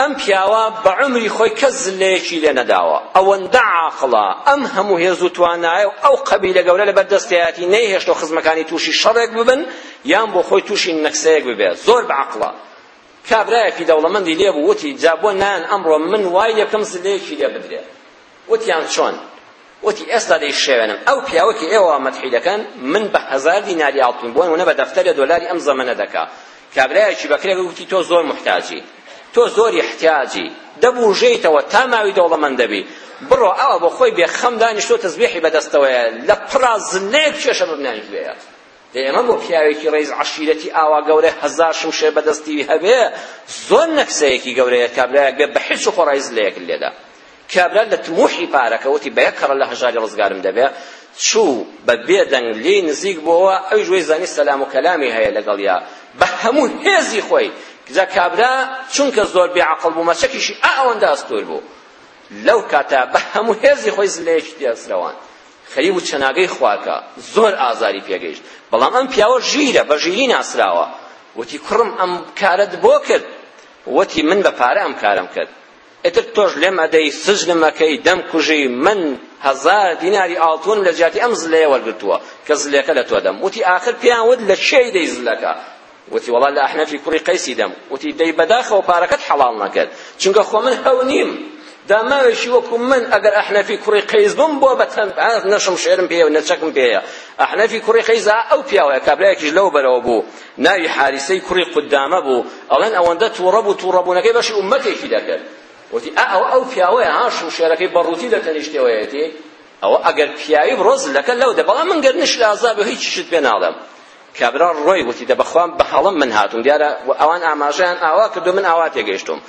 ئەم پیاوە بە عومری خۆی کەس زلەیەکی لێ نەداوە ئەوەندە عاقڵە ئەم هەموو هێز و توانایە و ئەو قەبیلە گەورە لەبەر دەستیایەتی نەیهێشتەوە خزمەکانی تووشی شەڕێک ببن یان بۆ خۆی تووشی نەکسەیەک ببێت زۆر بە عەقڵە کابرایەکی دەوڵەمەندی لێ بوو وتی جا بۆ نان ئەمڕۆ من وای لێکم زلەیەکی لێ بدرێ وتیان چۆن؟ وتی ئێستا دەیشێوێنم ئەو پیاوە کە ئێوە مەدحی دەکەن من بە هەزار دیناری ئاڵتون بۆن وەنە بە دەفتەرێ دۆلاری ئەم زەمەنە دەکا کابرایەکی بەکرێ وتی تۆ زۆر محتاجی تۆ زۆر احتیاجی دەبوژێیتەوە تا ماوی دەوڵەمەند دەبی بڕۆ ئەوە بۆ خۆی بێخەم دانیشتۆ تەزبیحی بەدەستەوەیە لە پڕا زلەیەک کێشە ببنانی گوێیە دە ئێمە بۆ پیاوێکی ڕێز عەشیرەتی ئاوا گەورە هەزار شمشێر بەدەستی هەبێ زۆر نەفسەیەکی گەورەیە کابرایەک بێ بە حیچ و خۆڕای زلەیەک لێدا کابرا لە تموحی پارەکە وتی بە یەک کەڕە لە هەژاری ڕزگارم دەبێ چوو بە بێدەنگ لێی نزیک بۆوە ئەویش وەی زانی سەلام و کەلامی هەیە لەگەڵیا بە هەموو هێزی خۆی جا کابرا چونکە زۆر بێعەقڵ بوو مەچەکیشی ئەوەندە ئەستور بوو لەو کاتە بە هەموو هێزی خۆی زلەیەکی تێسرەوان خەریب و چەناگەی خواکە زۆر ئازاری پێگەیشت بەڵام ئەم پیاوە ژیرە بە ژیری ناسراوە وتی کوڕم ئەم کارەت بۆ کرد وتی من بە پارە ئەم کارم کرد ئیتر تۆش لێم ئەدەی سجنم ئەکەی دەم کوژی من هەزار دیناری ئاڵتوونم لە جیاتی ئەم زلەیە وەرگرتووە کە زلەکە لە تۆ دەم وتی ئاخر پێیان وت لە کێی دەی زلەکە وتی وەڵا لە ئەحنەفی کوڕی قەیسی دەم وتی دەی بەداخەوە پارەکەت حەڵاڵ نەکرد چونکە خۆ من هەو نیم داماوێکی وەکو من ئەگەر ئەحنەفی کوڕی قەیس بم بۆ بەتەن نەشم شێرم پێیە و نەچەکم پێیە ئەحنەفی کوڕی قەیس ئەو پیاوەیە کابرایەکیش لەو بەرەوە بوو ناوی حاریسەی کوڕی قودامە بوو ئەڵێن ئەوەندە تووڕە بوو تووڕەبوونەکەی بەشی ئومەتێکی دەکرد وتی ئا ئەوە ئەو پیاوەیە ها شمشێرەکەی بەڕووتی لە تەنیشتەوەیەتی ئەوە ئەگەر پیاوی بڕۆ زلەکە لەودە بەڵام من گەر نشلازا بێ هیچیشت پێ ناڵێم کابرا ڕۆی وتی دە بەخوام بە هەڵم من هاتوم دیارە ئەوان ئاماژەیان ئاوا کردو من ئاوا تێگەیشتوم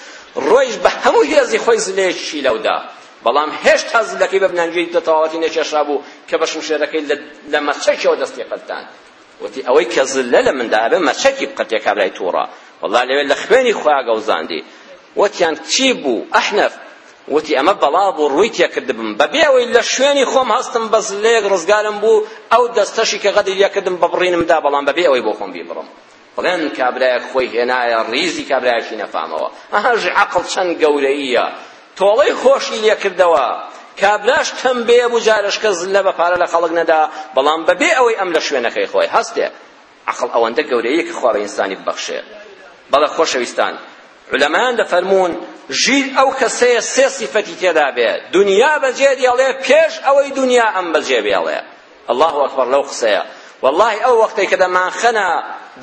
ڕۆیش بە هەموو هێزی خۆی زلەیەکی لەودا بەڵام هێشتا زلەکەی بە بنانگەی دەتەواوەتی نەکێشابوو کە بە شمشێرەکەی لە مەچەکەوە دەستی قەتان وتی ئەوەی کە زلە لە مندا ئەبێ مەچەکی بقرتێ کابرای توڕە وەڵا لەوێ لە خوێنی خۆیا گەوزاندی وتیان چی بوو ئەحنەف وتی ئەمە بەڵا بوو ڕووی تێکردبم بەبێ ئەوەی لە شوێنی خۆم هەستم بە زلەیەک ڕزگارم بوو ئەو دەستەشی کە غەدری لێکردم بە بڕینمدا بەڵام بەبێ ئەوەی بۆ خۆم بیبڕم بڵێن کابرایەک خۆی هێنایە ڕیزی کابرایەکی نەفامەوە ئەهەژ عەقڵ چەند گەورەییە تۆڵەی خۆشی لێ کردەوە کابراش کەم بێ بوو جارشکە زلە بە پارە لە خەڵک نەدا بەڵام بەبێ ئەوەی ئەم لە شوێنەکەی خۆی هەستێ عقل ئەوەندە گەورەیە کە خوا بە ئینسانی ببەخشێ بەڵێ خۆشەویستان علەمایان دەفەرموون ژیر ئەو کەسەیە سێ سیفەتی تێدا بێ دنیا بەجێ دێڵێ پێش ئەوەی دنیا ئەم بەجێ بێڵێ اللە اکبر لەو قسەیە واللەی ئەو وەقتەی کە دەمانخەنە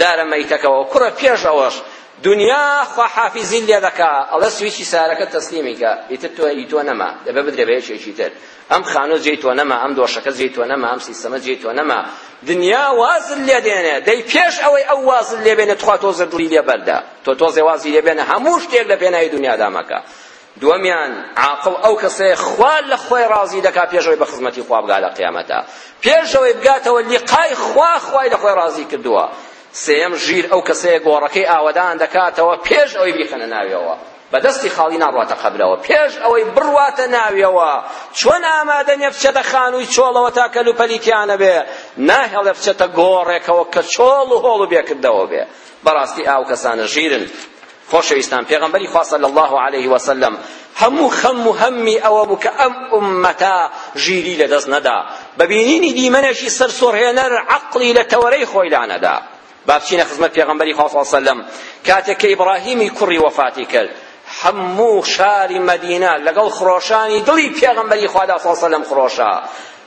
دارە مەیتەکەوە کوڕە پێش ئەوەش دنیا خواحافیزی لێ دەکا ئەڵێ سویچی سارەکە تەسلیمی کە ئیتر تۆ ئی تۆ نەما دەبێ بدرێ بە یەکێکی تر ئەم خانۆ جێی تۆ نەما ئەم دۆشەکە جێی تۆ نەما ئەم سیستەمە جێی تۆ نەما دنیا وازل لێ دێنێ دەی پێش ئەوەی ئەو وازل لێ بێنێ تخوا تۆزە دڵی لێ بەردە تۆ تۆزێ وازی لێ بێنە هەموو شتێک لە پێناوی دنیادا مەکە دووەمیان، عاقڵ ئەو کەسەیە خوا لە خۆی ڕازی دەکات پێش ئەوەی بە خزمەتی خوا بگات لە قیامەتدا، پێش ئەوەی بگاتەوە لیقای خوا، خوای لە خۆی ڕازی کردووە. سێیەم، ژیر ئەو کەسەیە گۆڕەکەی ئاوەدان دەکاتەوە پێش ئەوەی بیخەنە ناویەوە، بە دەستی خاڵی ناڕواتە قەبرەوە، پێش ئەوەی بڕواتە ناویەوە، چۆن ئامادە نییە بچێتە خانووی چۆڵەوە تا کەلوپەلی تیا نەبێ، ناهێڵێ بچێتە گۆڕێکەوە کە چۆڵ و هۆڵ و بێکردەوە بێ. بەڕاستی ئاو کەسانە ژیرن. خۆشەویستان پێغەمبەری خوا صلی اللە علیه وسلم هەموو خەم و هەممی ئەوە بوو کە ئەم ئوممەتە ژیری لەدەست نەدا بە بینینی دیمەنێکی سەرسوڕهێنەر عەقڵی لە تەوەرەی خۆی لانەدا با بچینە خزمەت پێغەمبەری خوا صلی اللە وسلم کاتێک کە ئیبراهیمی کوڕی وەفاتی کرد هەموو شاری مەدینە لەگەڵ خرۆشانی دڵی پێغەمبەری خوادا صلی اللە وسلم خرۆشا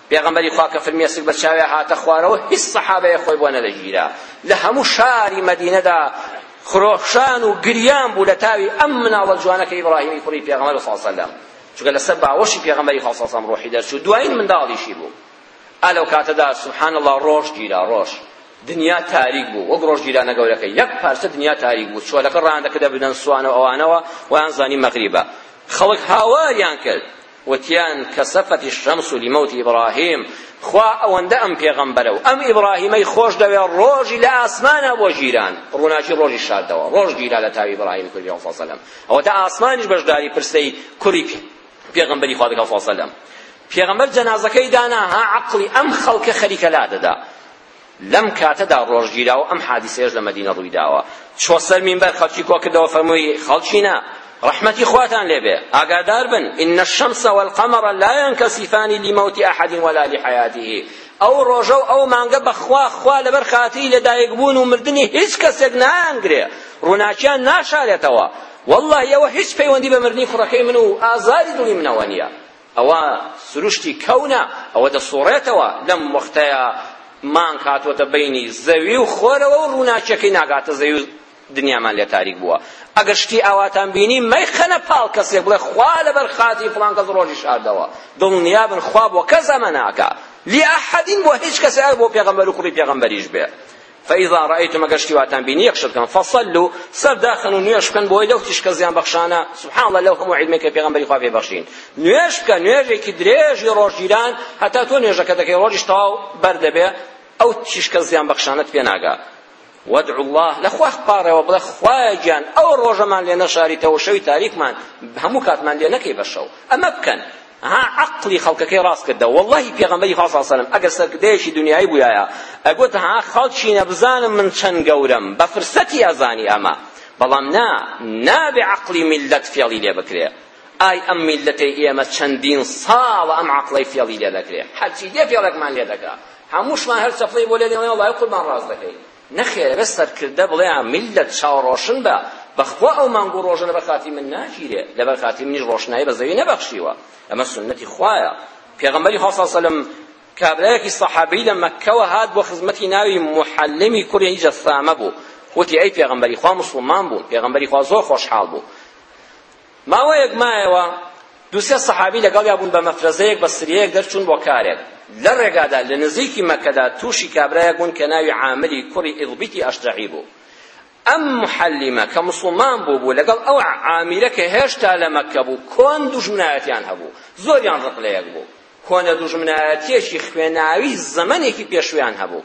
پێغەمبەری خوا کە فرمێسک بە چاویا هاتە خوارەوە هیچ سەحابەیە خۆی بۆ نەدەگیرا لە هەموو شاری مەدینەدا خرۆخشان و گریان بوو لە تاوی ئەم مناڵە جوانە کە ئیبراهیمی کوڕی پێغەمبەر صلی الله علیه وسلم چونکە لەسەر باوەشی پێغەمبەری خوا صلی الله علیه وسلم ڕۆحی دەرچوو دوایین منداڵیشی بوو ئالەو کاتەدا سبحان الله ڕۆژ گیرا ڕۆژ دنیا تاریک بوو وەک ڕۆژ گیرانە گەورەکە یەک پارچە دنیا تاریک بوو چۆلەکە ڕاندەکە دەبنەن سوانەوە ئەوانەوە ویان زانی مەغریبە خەڵک هاواریان کرد وتیان، کسفت الشمس لموت ابراهیم، خوا ئەوەندە ئەم پێغەمبەرە و ئەم ئیبراهیمەی خۆش دەوێ ڕۆژی لە ئاسمانا بۆ گیران ڕووناکی ڕۆژی شاردەوە ڕۆژ گیرا لە تاوی ئیبراهیمی کوری پێغەمبەر صلی الله ئەوەتا ئاسمانیش بەشداری پرسەی کوری پێغەمبەری خوا دەکا صلی الله پێغەمبەر جەنازەکەی دانا ها عەقڵی ئەم خەڵکە خەریکە لا دەدا لەم کاتەدا ڕۆژگیرا و ئەم حادیسەیەش لە مەدینە ڕووی داوە چووە سەر مینبەر خەڵکی کۆ کردەوە فەرمووی خەڵکینە ڕەحمەتی خواتان لێبێ ئاگادار بن ان الشمس والقمر لا ينكسفان لموت احد ولا لحياته ئەو ڕۆژە و ئەو مانگە بەخوا خوا لەبەر خاتری لەدایک بوون و مردنی هیچ کەسێک نایانگرێ ڕووناکیان ناشارێتەوە والله ئەوە هیچ پەیوەندی بە مردنی کوڕەکەی من و ئازاری دڵی منەوە نییە ئەوە سروشتی کەونە، ئەوە دەسوڕێتەوە، لەم وەختەیا مانگ هاتووەتە بەینی زەوی و خۆرەوە و ڕووناکیەکەی ناگاتە زەوی و دنیامان لێ تاریک بووە، ئەگەر شتی ئاواتان بینی مەیخەنە پاڵ کەسێک بڵێ خوا لەبەر خاتری فڵان کەس ڕۆژی شاردەوە، دڵنیابن خوا بۆ کەس ئەمە ناکا، لئەحەدین بۆ هیچ کەسێک ئەگەر بۆ پێغەمبەر و کوڕی پێغەمبەریش بێ، فإذا رأيتم ئەگەر شتی واتان بینی یەک شت بکەن فصلوا سەر داخن و نوێژ بکەن بۆی لەو تیشکە زیان بەخشانە سبحان الله لەو هەموو عیلمێک کە پێغەمبەری خوا پێ بەخشین نوێژ بکە نوێژێکی درێژی ڕۆژگیران هەتا تۆ نوێژەکە دەکەی ڕۆژیش تەواو بەر دەبێ ئەو تیشکە زیان بەخشانەت پێ ناگا وادعوا الله لەخوا پاڕەوە بڵێ خوایە گیان ئەو ڕۆژەمان لێ نەشاریتەوە شەوی تاریکمان هەموو کاتمان لێ نەکەی بە شەو ئەمە بکەن ها عەقڵی خەڵکەکەی ڕاست کردەوە وەڵڵاهی پێغەمبەری خوا سەڵ سەلەم ئەگەر سەرکردەیەکی دنیایی بوویایە ئەگوت ها خەڵکینە بزانم من چەند گەورەم بە فرسەتی ئەزانی ئەمە بەڵام نا نابێ عەقڵی میللەت فێڵی لێ بکرێ ئای ئەم میللەتەی ئێمە چەندین ساڵە ئەم عەقڵەی فێڵی لێ دەکرێ هەرچی دێ فێڵێکمان لێ دەکا هەمووشمان هەر چەپڵەی بۆ لێ دێڵێن وەڵڵاهی قوربان ڕاست دەکەی نەخێر ئەبێ سەرکردە بڵێ ئا میللەت چاو ڕۆشن بە بەخوا ئەو مانگ و ڕۆژە لەبەر خاتری من ناگیرێ لەبەر خاتری منیش ڕۆشنایی بە زەوی نەبەخشیوە ئەمە سوننەتی خوایە پێغەمبەری خوا صلی الله علیه کابرایەکی سەحابی لە مەککەوە هات بۆ خزمەتی ناوی محلمی کوڕی جەسامە بوو وتی ئەی پێغەمبەری خوا مسلمان بوو پێغەمبەری خوا زۆر خۆشحاڵ بوو ماوەیەک مایەوە دوو سێ سەحابی لەگەڵیا بوون بە مەفرەزەیەک بە سریەیەک دەرچوون بۆ کارێک لە ڕێگادا لە نزیکی مەکەدا تووشی کابرایەک بوون کە ناوی عامری کوڕی ئیغبیتی ئەشجەعی بوو ئەم محەلیمە کە مسلمان بوو بوو لەگەڵ ئەو عامیرە کە هێشتا لە مەکە بوو کۆن دوژمنایەتیان هەبوو زۆریان ڕق لە یەک بوو کۆنە دوژمنایەتیەکی خوێناوی زەمەنێکی پێشویان هەبوو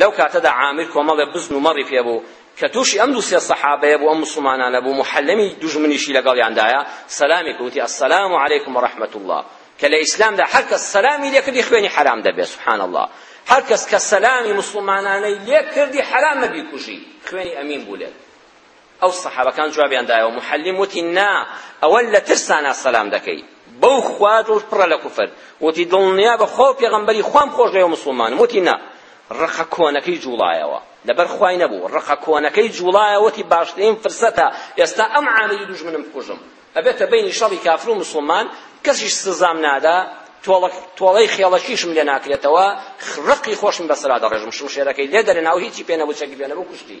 لەو کاتەدا عامر کۆمەڵێ بزن و مەڕی پێ بوو، کە تووشی ئەم دوو سێ سەحابەیە بوو، ئەم موسڵمانانە بوو، موحەلەمی دوژمنیشی لەگەڵیاندایە، سەلامی کردووتی، السلام علیکم و رحمة اللە، کە لە ئیسلامدا هەر کەس سەلامی لێ کردی خوێنی حەرام دەبێ، سبحان اللە، هەر کەس کە سەلامی موسڵمانانەی لێ کردی حەرامە بیکوژی، خوێنی ئەمین بوو لێت. ئەو سەحابەکان جوابیان دایەوە محلیم وتی نا ئەوە لە ترسانا سەلام دەکەی بەو خوا دڵ پڕە لە کوفر وتی دڵنیا بە خوا و پێغەمبەری خوام خۆش دەوێ موسڵمانم وتی نا ڕقە کۆنەکەی جوڵایەوە لەبەر خوای نەبوو ڕقە کۆنەکەی جوڵایەوەتی باشترین فرسەتە ئێستا ئەم عاملی دوژمنم بکوژم ئەبێتە بینی شەڕی کافر و مسلمان کەسیش سزام نادا تۆڵەی خێڵەکیشم لێ ناکرێتەوە ڕقی خۆشم بەسەرا دەڕێژم شمشێرەکەی لێ دەرێ ناو هیچی پێ نەبوو چەکی پێ نەبوو کوشتی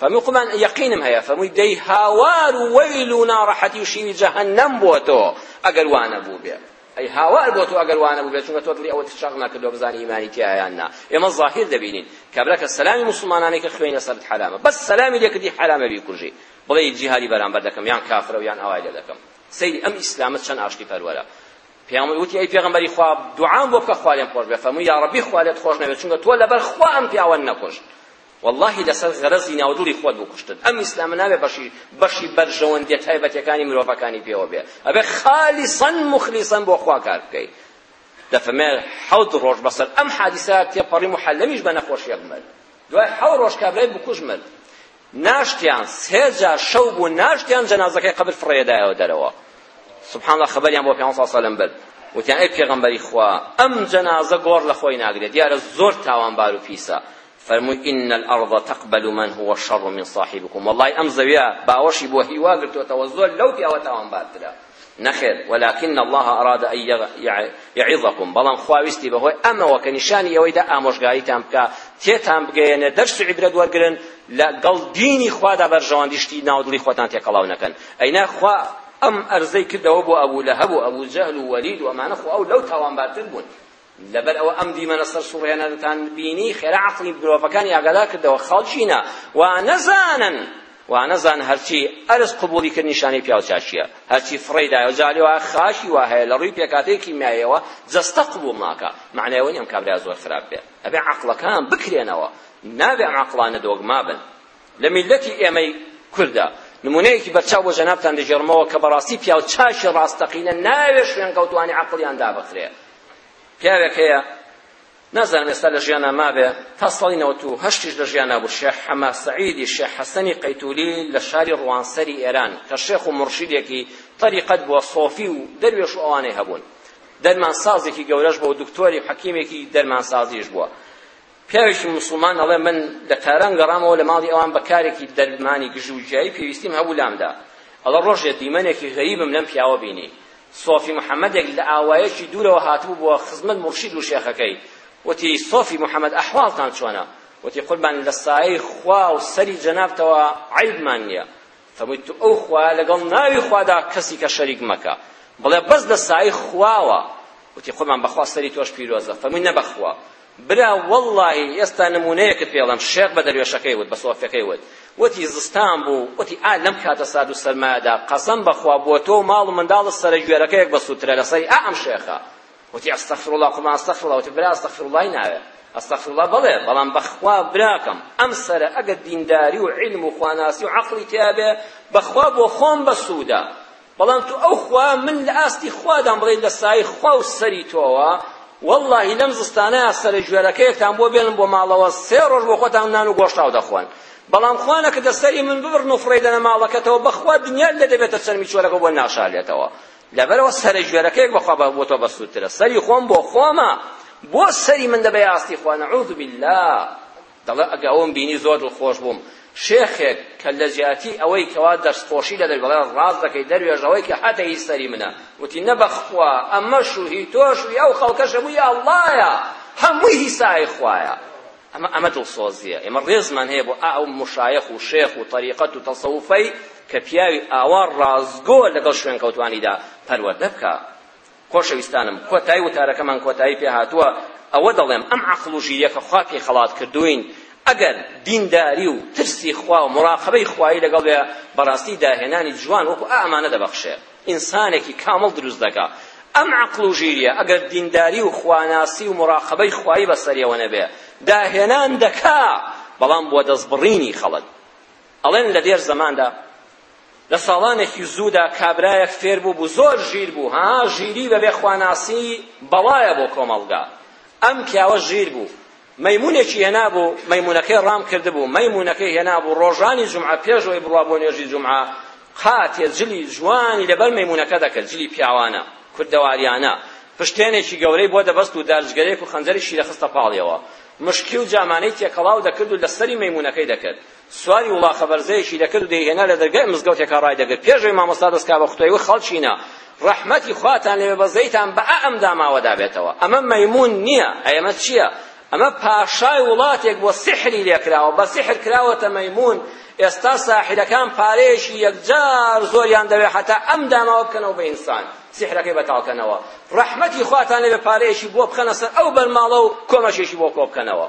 فەرمووی قومان یەقینم هەیە فەرمووی دەی هاوار و وەیل و ناڕەحەتی و شیوی جەهەنەم بۆ تۆ ئەگەر وا نەبووبێ ئەی هاوار بۆ تۆ ئەگەر وا نەبووبێ چونکە تۆ دڵی ئەوەت چاق نەکردووە بزانی ئیمانی تیایە یان نا ئێمە ظاهر دەبینین کابراکە سەلامی موسڵمانانێک کە خوێنە سەرت حەرامە بەس سەلامی لێکردی حەرامە بیکوژی بڵێ جیهادی بەرامبەر دەکەم یان کافرە و یان ئاوای لێ دەکەم سەیری ئەم ئیسلامە چەند ئاشتی پەروەرە پیامبر وتی ای پیغمبری خواب دعام بۆ بکە خوالێن خۆش بێ فەرمووی یا ربی خوالێت خۆش نەوێت چونکە تۆ لەبەر خوا ئەم پیاوە نەکوشت وەڵاهی لەسەر غەرەزی ناودڵی خۆت بکوشتت ئەم ئیسلامە نابێ بەشی بەشی بەرژەوەندیە تایبەتیەکانی مرۆڤەکانی پێوە بێ ئەبێ خالیسەن مخلیسەن بۆ خوا کار بکەی دەفەمێ حەوت ڕۆژ بەسەر ئەم حادیسە تێپەڕی محەلەمیش بە نەخۆشیەک مرد دوای حەو ڕۆژ کابرای بکوژ مرد ناشتیان سێ جار شەو بوو ناشتیان جەنازەکەی قەبر فڕێدایەوە دەرەوە سبحان الله خبریان بۆ پیامبر صلی الله علیه و سلم برد وتیان ئەی پێغەمبەری خوا ئەم جەنازە گۆڕ لە خۆی ناگرێت دیارە زۆر تاوانبار و پیسە فەرمووی، ان الارض تقبل من هو شر من صاحبکم، وەڵڵای ئەم زەویە باوەشی بۆ هیوا گرتۆتەوە زۆر لەو پیاوە تاوانبارترە، نەخێر، ولکن الله اراد ان یعظکم، بەڵام خوا ویستی بەهۆی ئەمەوە کە نیشانی ئێوەی دا ئامۆژگاریتان بکا، تێتان بگەیەنێ دەرس و عیبرەت وەرگرن، لە گەڵ دینی خوادا بەرژەوەندی شتی ناو دڵی خۆتان تێکەڵاو نەکەن، ئەینا خوا ئەم ئەرزەی کردەوە بۆ ابو لهب و ابو جهل و ولید و ئەمانە خۆ ئەو لەو تاوانبارتر بوون، لەبەر ئەوە ئەم دیمەنە سەرسوڕهێنەرەتان بینی خێرا عەقڵی مرۆڤەکانی ئاگادار کردەوە خەڵکینە وا نەزانن وا نەزان هەرچی ئەرز قبوڵی کرد نیشانەی پیاوچاکییە هەرچی فڕێی دایەوە جا لێوا خاشی وا هەیە لە ڕووی پێکاتەی کیمیایەوە جەستە قبوڵ ناکا معنای ئەوە نییە ئەم کابرا زۆر خراپ بێ ئەبێ عەقڵەکان بکرێنەوە نابێ ئەم عەقڵانە دۆگما بن لە میللەتی ئێمەی کوردا. نموونەیەکی بەرچاو بۆ جەنابتان دەگێڕمەوە کە بەڕاستی پیاوچاکی ڕاستەقینە ناوێ شوێنکەوتووانی عەقڵیان دابخرێ. پیاوێک هەیە نازانم ئێستا لە ژیانا مابێ تا ساڵی نەوەت و هەشتیش لە ژیانا بوو شێخ حەما سەعیدی شێخ حەسەنی قەیتولی لە شاری ڕوانسەری ئێران کە شێخ و مرشیدێکی طریقەت بووە سۆفی و دەروێش و ئەوانەی هەبوون دەرمانسازێکی گەورەش بوو دکتۆری حەکیمێکی دەرمانسازیش بووە پیاوێکی موسڵمان ئەڵێ من لە تاران گەڕامەوە لە ماڵی ئەوان بە کارێکی دەرمانی گژوگیایی پێویستیم هەبوو لامدا ئەڵە ڕۆژێ دیمەنێکی غەریبم لەم پیاوە بینی سۆفی محەممەدێک لە ئاوایەکی دوورەوە هاتبوو بۆ خزمەت مرشید و شێخەکەی وتی سۆفی محەممەد ئەحواڵتان چۆنە وتی قوربان لە سایەی خوا و سەری جەنابتەوە عیبمان نییە فەرمووی تو ئەو خوایە لەگەڵ ناوی خوادا کەسی کە شەریک مەکە بڵێ بەس لە سایەی خواوە وتی قوربان بەخوا سەری تۆش پیرۆزە فەرمووی نە بەخوا برا واللهی ئێستا نمونەیەکت پێڵم شێخ بە دەروێشەکەی وت بە سۆفیەکەی وت وتی زستان بوو وتی ئا لەم کاتە سارد و سەرمایەدا قەسەم بەخوا بۆ تۆ ماڵ و منداڵت سەرە گوێرەکەیەک بە سووترە لەسەری ئا ئەم شێخە وتی استغفراللە وقم استغفراللە وتی برا استغفراللە ناوێ استغفراللە بڵێ بەڵام بەخوا براکەم ئەم سەرە ئەگەر دینداری و علم و خواناسی و عەقڵی تیابێ بەخوا بۆ خۆم بەسوودە بەڵام تو ئەو خوا من لە ئاستی خوادام بڵێ لە سای خوا و سەری تۆوە واللهی لەم زستانەیە سەرە گوێرەکەیەکتان بۆ بێنم بۆ ماڵەوە سێ ڕۆژ بۆ خۆتان نان و گۆشتاو دەخۆن بەڵام خوانە کە دەسەری من ببڕن و فڕێدەنە ماڵەکەتەوە بەخوا دنیا لێ دەبێتە چەرمی چۆرەکە بۆ ناشالێتەوە لەبەرئەوە سەرە گوێرەکە یەک بەخوا بۆ تۆ بەسوودترە سەری خۆم بۆ خۆمە بۆ سەری من دەبێ ئاستی خوا نعوذ بالله دەڵێ ئەگە ئەوم بینی زۆر دڵخۆش بووم شێخێک کە لە جیاتی ئەوەی کەوا دەستخۆشی لە دەبڵێ ڕاست دەکەی دەروێژەوەی کە حەتە هی سەری منە وتی نە بەخوا ئەمەش و هی تۆش و ئەو خەڵکەشە بووی ئەڵڵایە هەمووی هی سای خوایە ئەمە ئەمە دڵسۆزیە ئێمە ڕێزمان هەیە بۆ ئا ئەو مشایەخ و شێخ و تەریقەت و تەسەوفەی کە پیاوی ئاوا ڕازگۆ لەگەڵ شوێنکەوتوانیدا پەروەردە بکا خۆشەویستانم کۆتایی وتارەکەمان کۆتایی پێ هاتووە ئەوە دەڵێم ئەم عەقڵ و ژیریە کە خوا پێی خەڵات کردوین ئەگەر دینداری و ترسی خوا و مراقبەی خوایی لەگەڵ بێ بەڕاستی داهێنانی جوان وەکو ئا ئەمانە دەبەخشێ ئینسانێکی کامڵ دروست دەکا ئەم عەقڵ و ژیریە ئەگەر دینداری و خواناسی و مراقبەی خوایی بەسەریەوە نەبێ داهێنان دەکا بەڵام بۆ دەستبڕینی خەڵک ئەڵێن لە دێر زەماندا لە ساڵانێکی زوودا کابرایەک فێر بوو بوو زۆر ژیر بوو ها ژیری بەبێ خواناسی بەڵایە بۆ کۆمەڵگا ئەم پیاوە ژیر بوو مەیموونێکی هێنابوو مەیموونەکەی ڕام کردبوو مەیموونەکەی هێنابوو ڕۆژانی جومعە پێشەوەی بڕوا بۆ نوێژی جومعە قاتێ جلی جوانی لەبەر مەیموونەکە دەکرد جلی پیاوانە کوردەواریانە پشتێنێکی گەورەی بۆ دەبەست و دارجگەرێک و خەنجەری شیرە خستە پاڵیەوە مشکی و جامانەی تێکەڵاو دەکرد و لەسەری مەیموونەکەی دەکرد سواری وڵاخە بەرزەیەکی دەکرد و دەیهێنا لە دەرگای مزگەوتێکا ڕایدەگرت پێش ئەوی مامۆستا دەست کا بە خوتەی وت خەڵچینە ڕەحمەتی خواتان لەوێ بەزەیتان بە ئەم داماوەدا بێتەوە ئەمە مەیمون نییە ئەمە چییە ئەمە پاشای وڵاتێک بۆ سحری لێکراوە بە سحر کراوەتە مەیمون ئێستا ساحرەکان پارەیەکی یەکجار زۆریان دەوێ حتا ئەم داماوە بکەنەوە بە ئینسان سحرەکەی بەتاڵکەنەوە ڕەحمەتی خواتان لێ بە پارەیەکی بۆ بخەنە سەر ئەو بەرماڵە و کۆمەشێکی بۆ کۆ بکەنەوە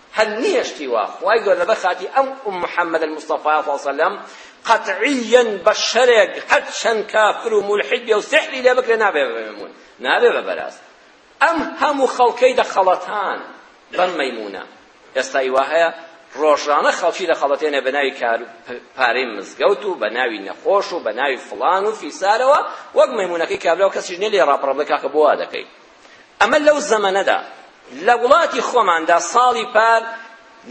هەر نەهێشتیوە خوای گەورە لەبەر خاتری ئەم ئوم محمد المصطفی صلی الله علیه وسلم قطعیا بەشەرێک هەرچەند کافر و ملحد بێ و سحری لێ بکرێ نابێ بە مەیمون نابێ بە بەراز ئەم هەموو خەڵکەی دەخەڵەتان بەم مەیمونە ئێستا ئیوا هەیە ڕۆژانە خەڵکی دەخەڵەتێنە بە ناوی کار پارەی مزگەوت و بە ناوی نەخۆش و بە ناوی فڵان و فیسارەوە وەک مەمونونەکەی کابراو کەسیش نێ لێ ڕاپڕە بڵێ کاکە بۆ وا دەکەیت ئەمە لەو زەمەنەدا لە وڵاتی خۆماندا ساڵی پار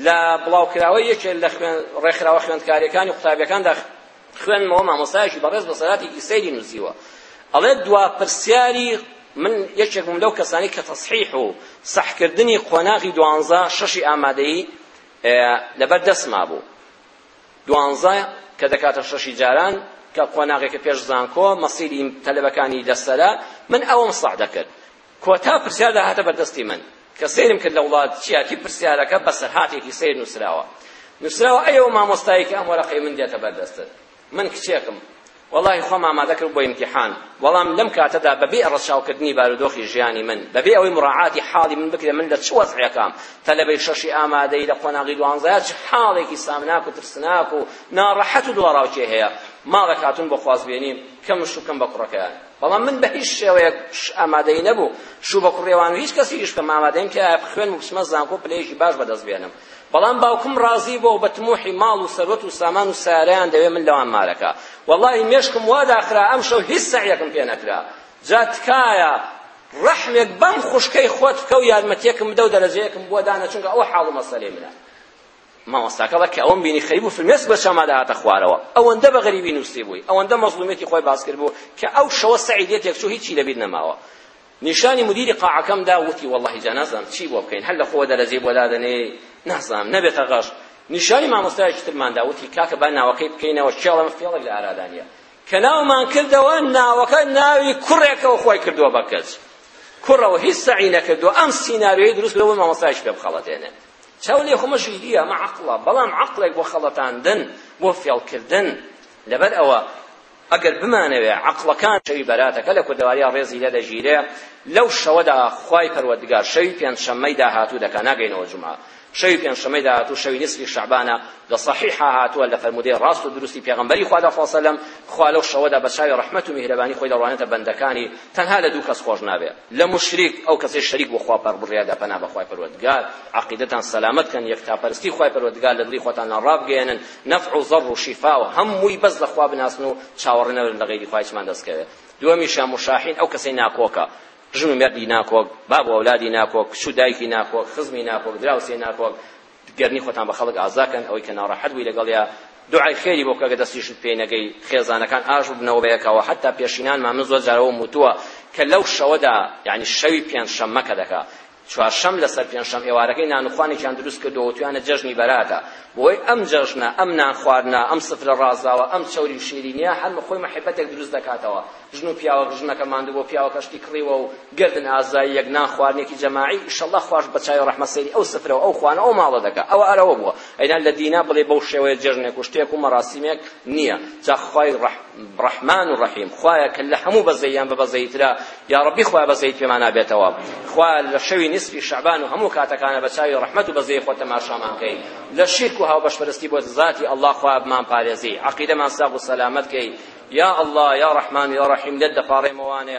لە بڵاوکراوەی یەکێک لە خوێن ڕێکخراوە خوێندکاریەکانی و قوتابیەکاندا خوێنمەوە مامۆستایەکی بەڕێز بە سەراتی ئیسەیری نووسیوە ئەڵێ دوا پرسیاری من یەکێک بووم لەو کەسانی کە تەصحیح و سەحکردنی قۆناغی دوانزە شەشی ئامادەیی لەبەر دەستما بوو دوانزە کە دەکاتە شەشی جاران کە قۆناغێکە پێش زانکۆ مەسیری تەلەبەکانی لەسەرە من ئەوەم سەح دەکرد کۆتا پرسیار دەهاتە بەردەستی من کە سەیرم کرد لە وڵات چیاتی پرسیارەکە بەسەرهاتێکی سەیر نووسراوە نووسراوە ئەیەوە مامۆستایەکی ئەم وەرەقەی من دێتە بەردەستت من کچێکم وەڵاهی خۆم ئامادە کرد بۆ ئیمتیحان وەڵام لەم کاتەدا بەبێ ڕەچاو کردنی بارودۆخی ژیانی من بەبێ ئەوەی مڕاعاتی حاڵی من بکرێ من لە چ وەزعێکام تەلەبەی شەشی ئامادەی لە قۆناغی دوانزەیە چ حاڵێکی سامناک و ترسناک و ناڕەحەت و دڵەڕاوکێ هەیە ماڵێک هاتوون بۆ خوازبێنی کەم و شوکەم بە کوڕەکەیان بەڵام من بە هیچ شێوەیەک ئامادەی نەبوو شوو بە کوڕێوان و هیچ کەسیش کەم ئامادەیم تیا خوێن و بچمە زانکۆ پلەیەکی باش بەدەست بێنم بەڵام باوکم ڕازی بۆ بە تموحی ماڵ و سەروەت و سامان و سارەیان دەوێ من لەوان مارەکە وەڵی مێشکم وا داخرا ئەم شەو هیچ سەعیەکم پێ نەکرا جا تکایە ڕەحمێک بەم خوشکەی خۆت بکە و یارمەتیەکم بدە و دەرەجەیەکم بۆ دانە چونکە ئەوە حاڵ و مەسەلەی منە مامۆستاکە بە کە ئەوم بینی خەریب و فرمێس بە چاما دەهاتە خوارەوە ئەوەندە بە غەریبی نووسی بووی ئەوەندە مەزڵومیەتی خۆی باس کرد بوو کە ئەو شەوە سەعیدێتێک چوو هیچی لەبیر نەماوە نیشانی مدیری قاعەکەم دا وتی وەڵڵاهی جا نازانم چی بۆ بکەین هەر لەخۆوە دەرەجەی بۆ دادەنێی نازانم نەبێتە غەش نیشانی مامۆستایەکی ترمان دا وتی کاکە با ناوەکەی بکەینەوە کێڵم فێڵێک لە ئارادا نییە کە ناومان کردەوە ناوەکە ناوی کوڕێکەوە خۆی کردووە بە کەچ کوڕەوە هیچ سەعی نەکردووە ئەم سیناریۆی دروست لەوە مامۆستایش پێ بخەڵەتێنێ چاو لێ خۆمە ژیری ئەمە عەقڵە بەڵام عەقڵێک بۆ خەڵەتاندن بۆ فێڵکردن لەبەر ئەوە ئەگەر بمانەوێ عەقڵەکان شەوی بەراتەکە لە کوردەواریا ڕێزی لێ دەگیرێ لەو شەوەدا خوای پەروەردگار شەوی پێنجشەممەی داهاتوو دەکا ناگەینەوە جومعە شەوی پێنجشەممەی داهاتوو شەوی نسفی شەعبانە لە صەحیحا هاتووە لە فەرموودەی ڕاست و دروستی پێغەمبەری خوا صلی وسلم خوا لەو شەوەدا بە چاوی ڕەحمەت و میهرەبانی خۆی دەڕوانێتە بەندەکانی تەنها لە دوو کەس خۆش نابێ لە موشریک ئەو کەسەی شەریک بۆ خوا پەربڕیادا پەنا بە خوای پەروەردگار عەقیدەتان سەلامەت کەن یەکتاپەرستی خوای پەروەردگار لە دڵی خۆتان ڕابگەیەنن نەفع و زەڕ و شیفا و هەمووی بەس لە خوا بناسن و چاوەڕێ نەبن لە غەیری خوا هیچمان دەست کەوێ دووەمیشیان موشاحین ئەو کەسەی ناکۆکە ژن و مێردی ناکۆک باب و ئەولادی ناکۆک کچ و دایکی ناکۆک خزمی ناکۆک دراوسێی ناکۆک گەرنی خۆتان بە خەڵک ئازا کەن ئەوەی کە ناڕەحەت بووی لەگەڵیا دوعای خێری بۆ بکە کە دەستیشت پێی نەگەی خێزانەکان ئاش ببنەوە بەیەکەوە حتا پێشینانمان من زۆر جارەوە وتووە کە لەو شەوەدا یعنی شەوی پێنج شەممە کە دەکا چوارشەم لەسەر پێنجشەم ئێوارەکەی نانوخوانێکیان دروست کردووە وتویانە جەژنی بەراتە بۆی ئەم جەژنە ئەم نانخواردنە ئەم سفرە ڕازاوە ئەم چەوری و شیرینیە هەر خۆی محبەتێک دروست دەکاتەوە ژن و پیاوەک ژنەکە ماندوو بۆ پیاوەکە شتی کڕیوە و گردن ئازاییەک نانخواردنێکی جەماعی ئیشەڵڵا خواش بە چاوی ڕەحمەت سەیری ئەو سفرە و ئەو خوانە ئەو ماڵە دەکا ئەوە ئەرەوە بووە ئەینا لە دینا بڵێ بەو شێوەیە جەژنێک و شتێک و مەراسیمێک نییە جا خوای ڕەح ڕەحمان و ڕەحیم خوایە کە لە هەموو بەزەییان بە بەزەییترە یا ڕەبی خوایە بەزەییت پێمان نابێتەوە خوایە لە شەوی نیسفی شەعبان و هەموو کاتەکانە بە چاوی ڕەحمەت و بەزەیی خۆت تەماشامان کەی لە شیرک و هاوبەشپەرستی بۆ زاتی ئەڵڵا خوایە بمان پارێزی عەقیدەمان ساغ و سەلامەت کەی یا ئەڵڵا یا ڕەحمان یا ڕەحیم لێت دەپاڕێمەوانێ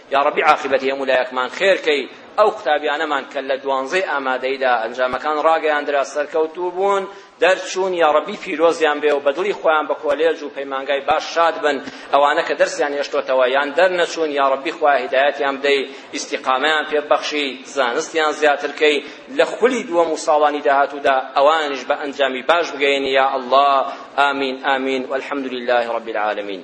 یاڕەبی عاقیبەتی هەموو لایەکمان خێر کەی ئەو قوتابیانەمان کە لە دوانزەی ئامادەیدا ئەنجامەکان ڕاگەیاندرا سەرکەوتوو بوون دەرچوون یاڕەبی پیرۆزیان بێ و بەدڵی خۆیان بە کۆلێج و پەیمانگای باش شاد بن ئەوانە کە دەرسیان هێشتۆتەوە یان دەرنەچوون یاڕەبی خوا هیدایەتیان بدەی ئیستیقامەیان پێ بەخشی زانستیان زیاتر کەی لە خولی دووەم و ساڵانی داهاتوودا ئەوانیش بە ئەنجامی باش بگەین یا ئەڵڵا ئامین ئامین والحمد لله رب العالمین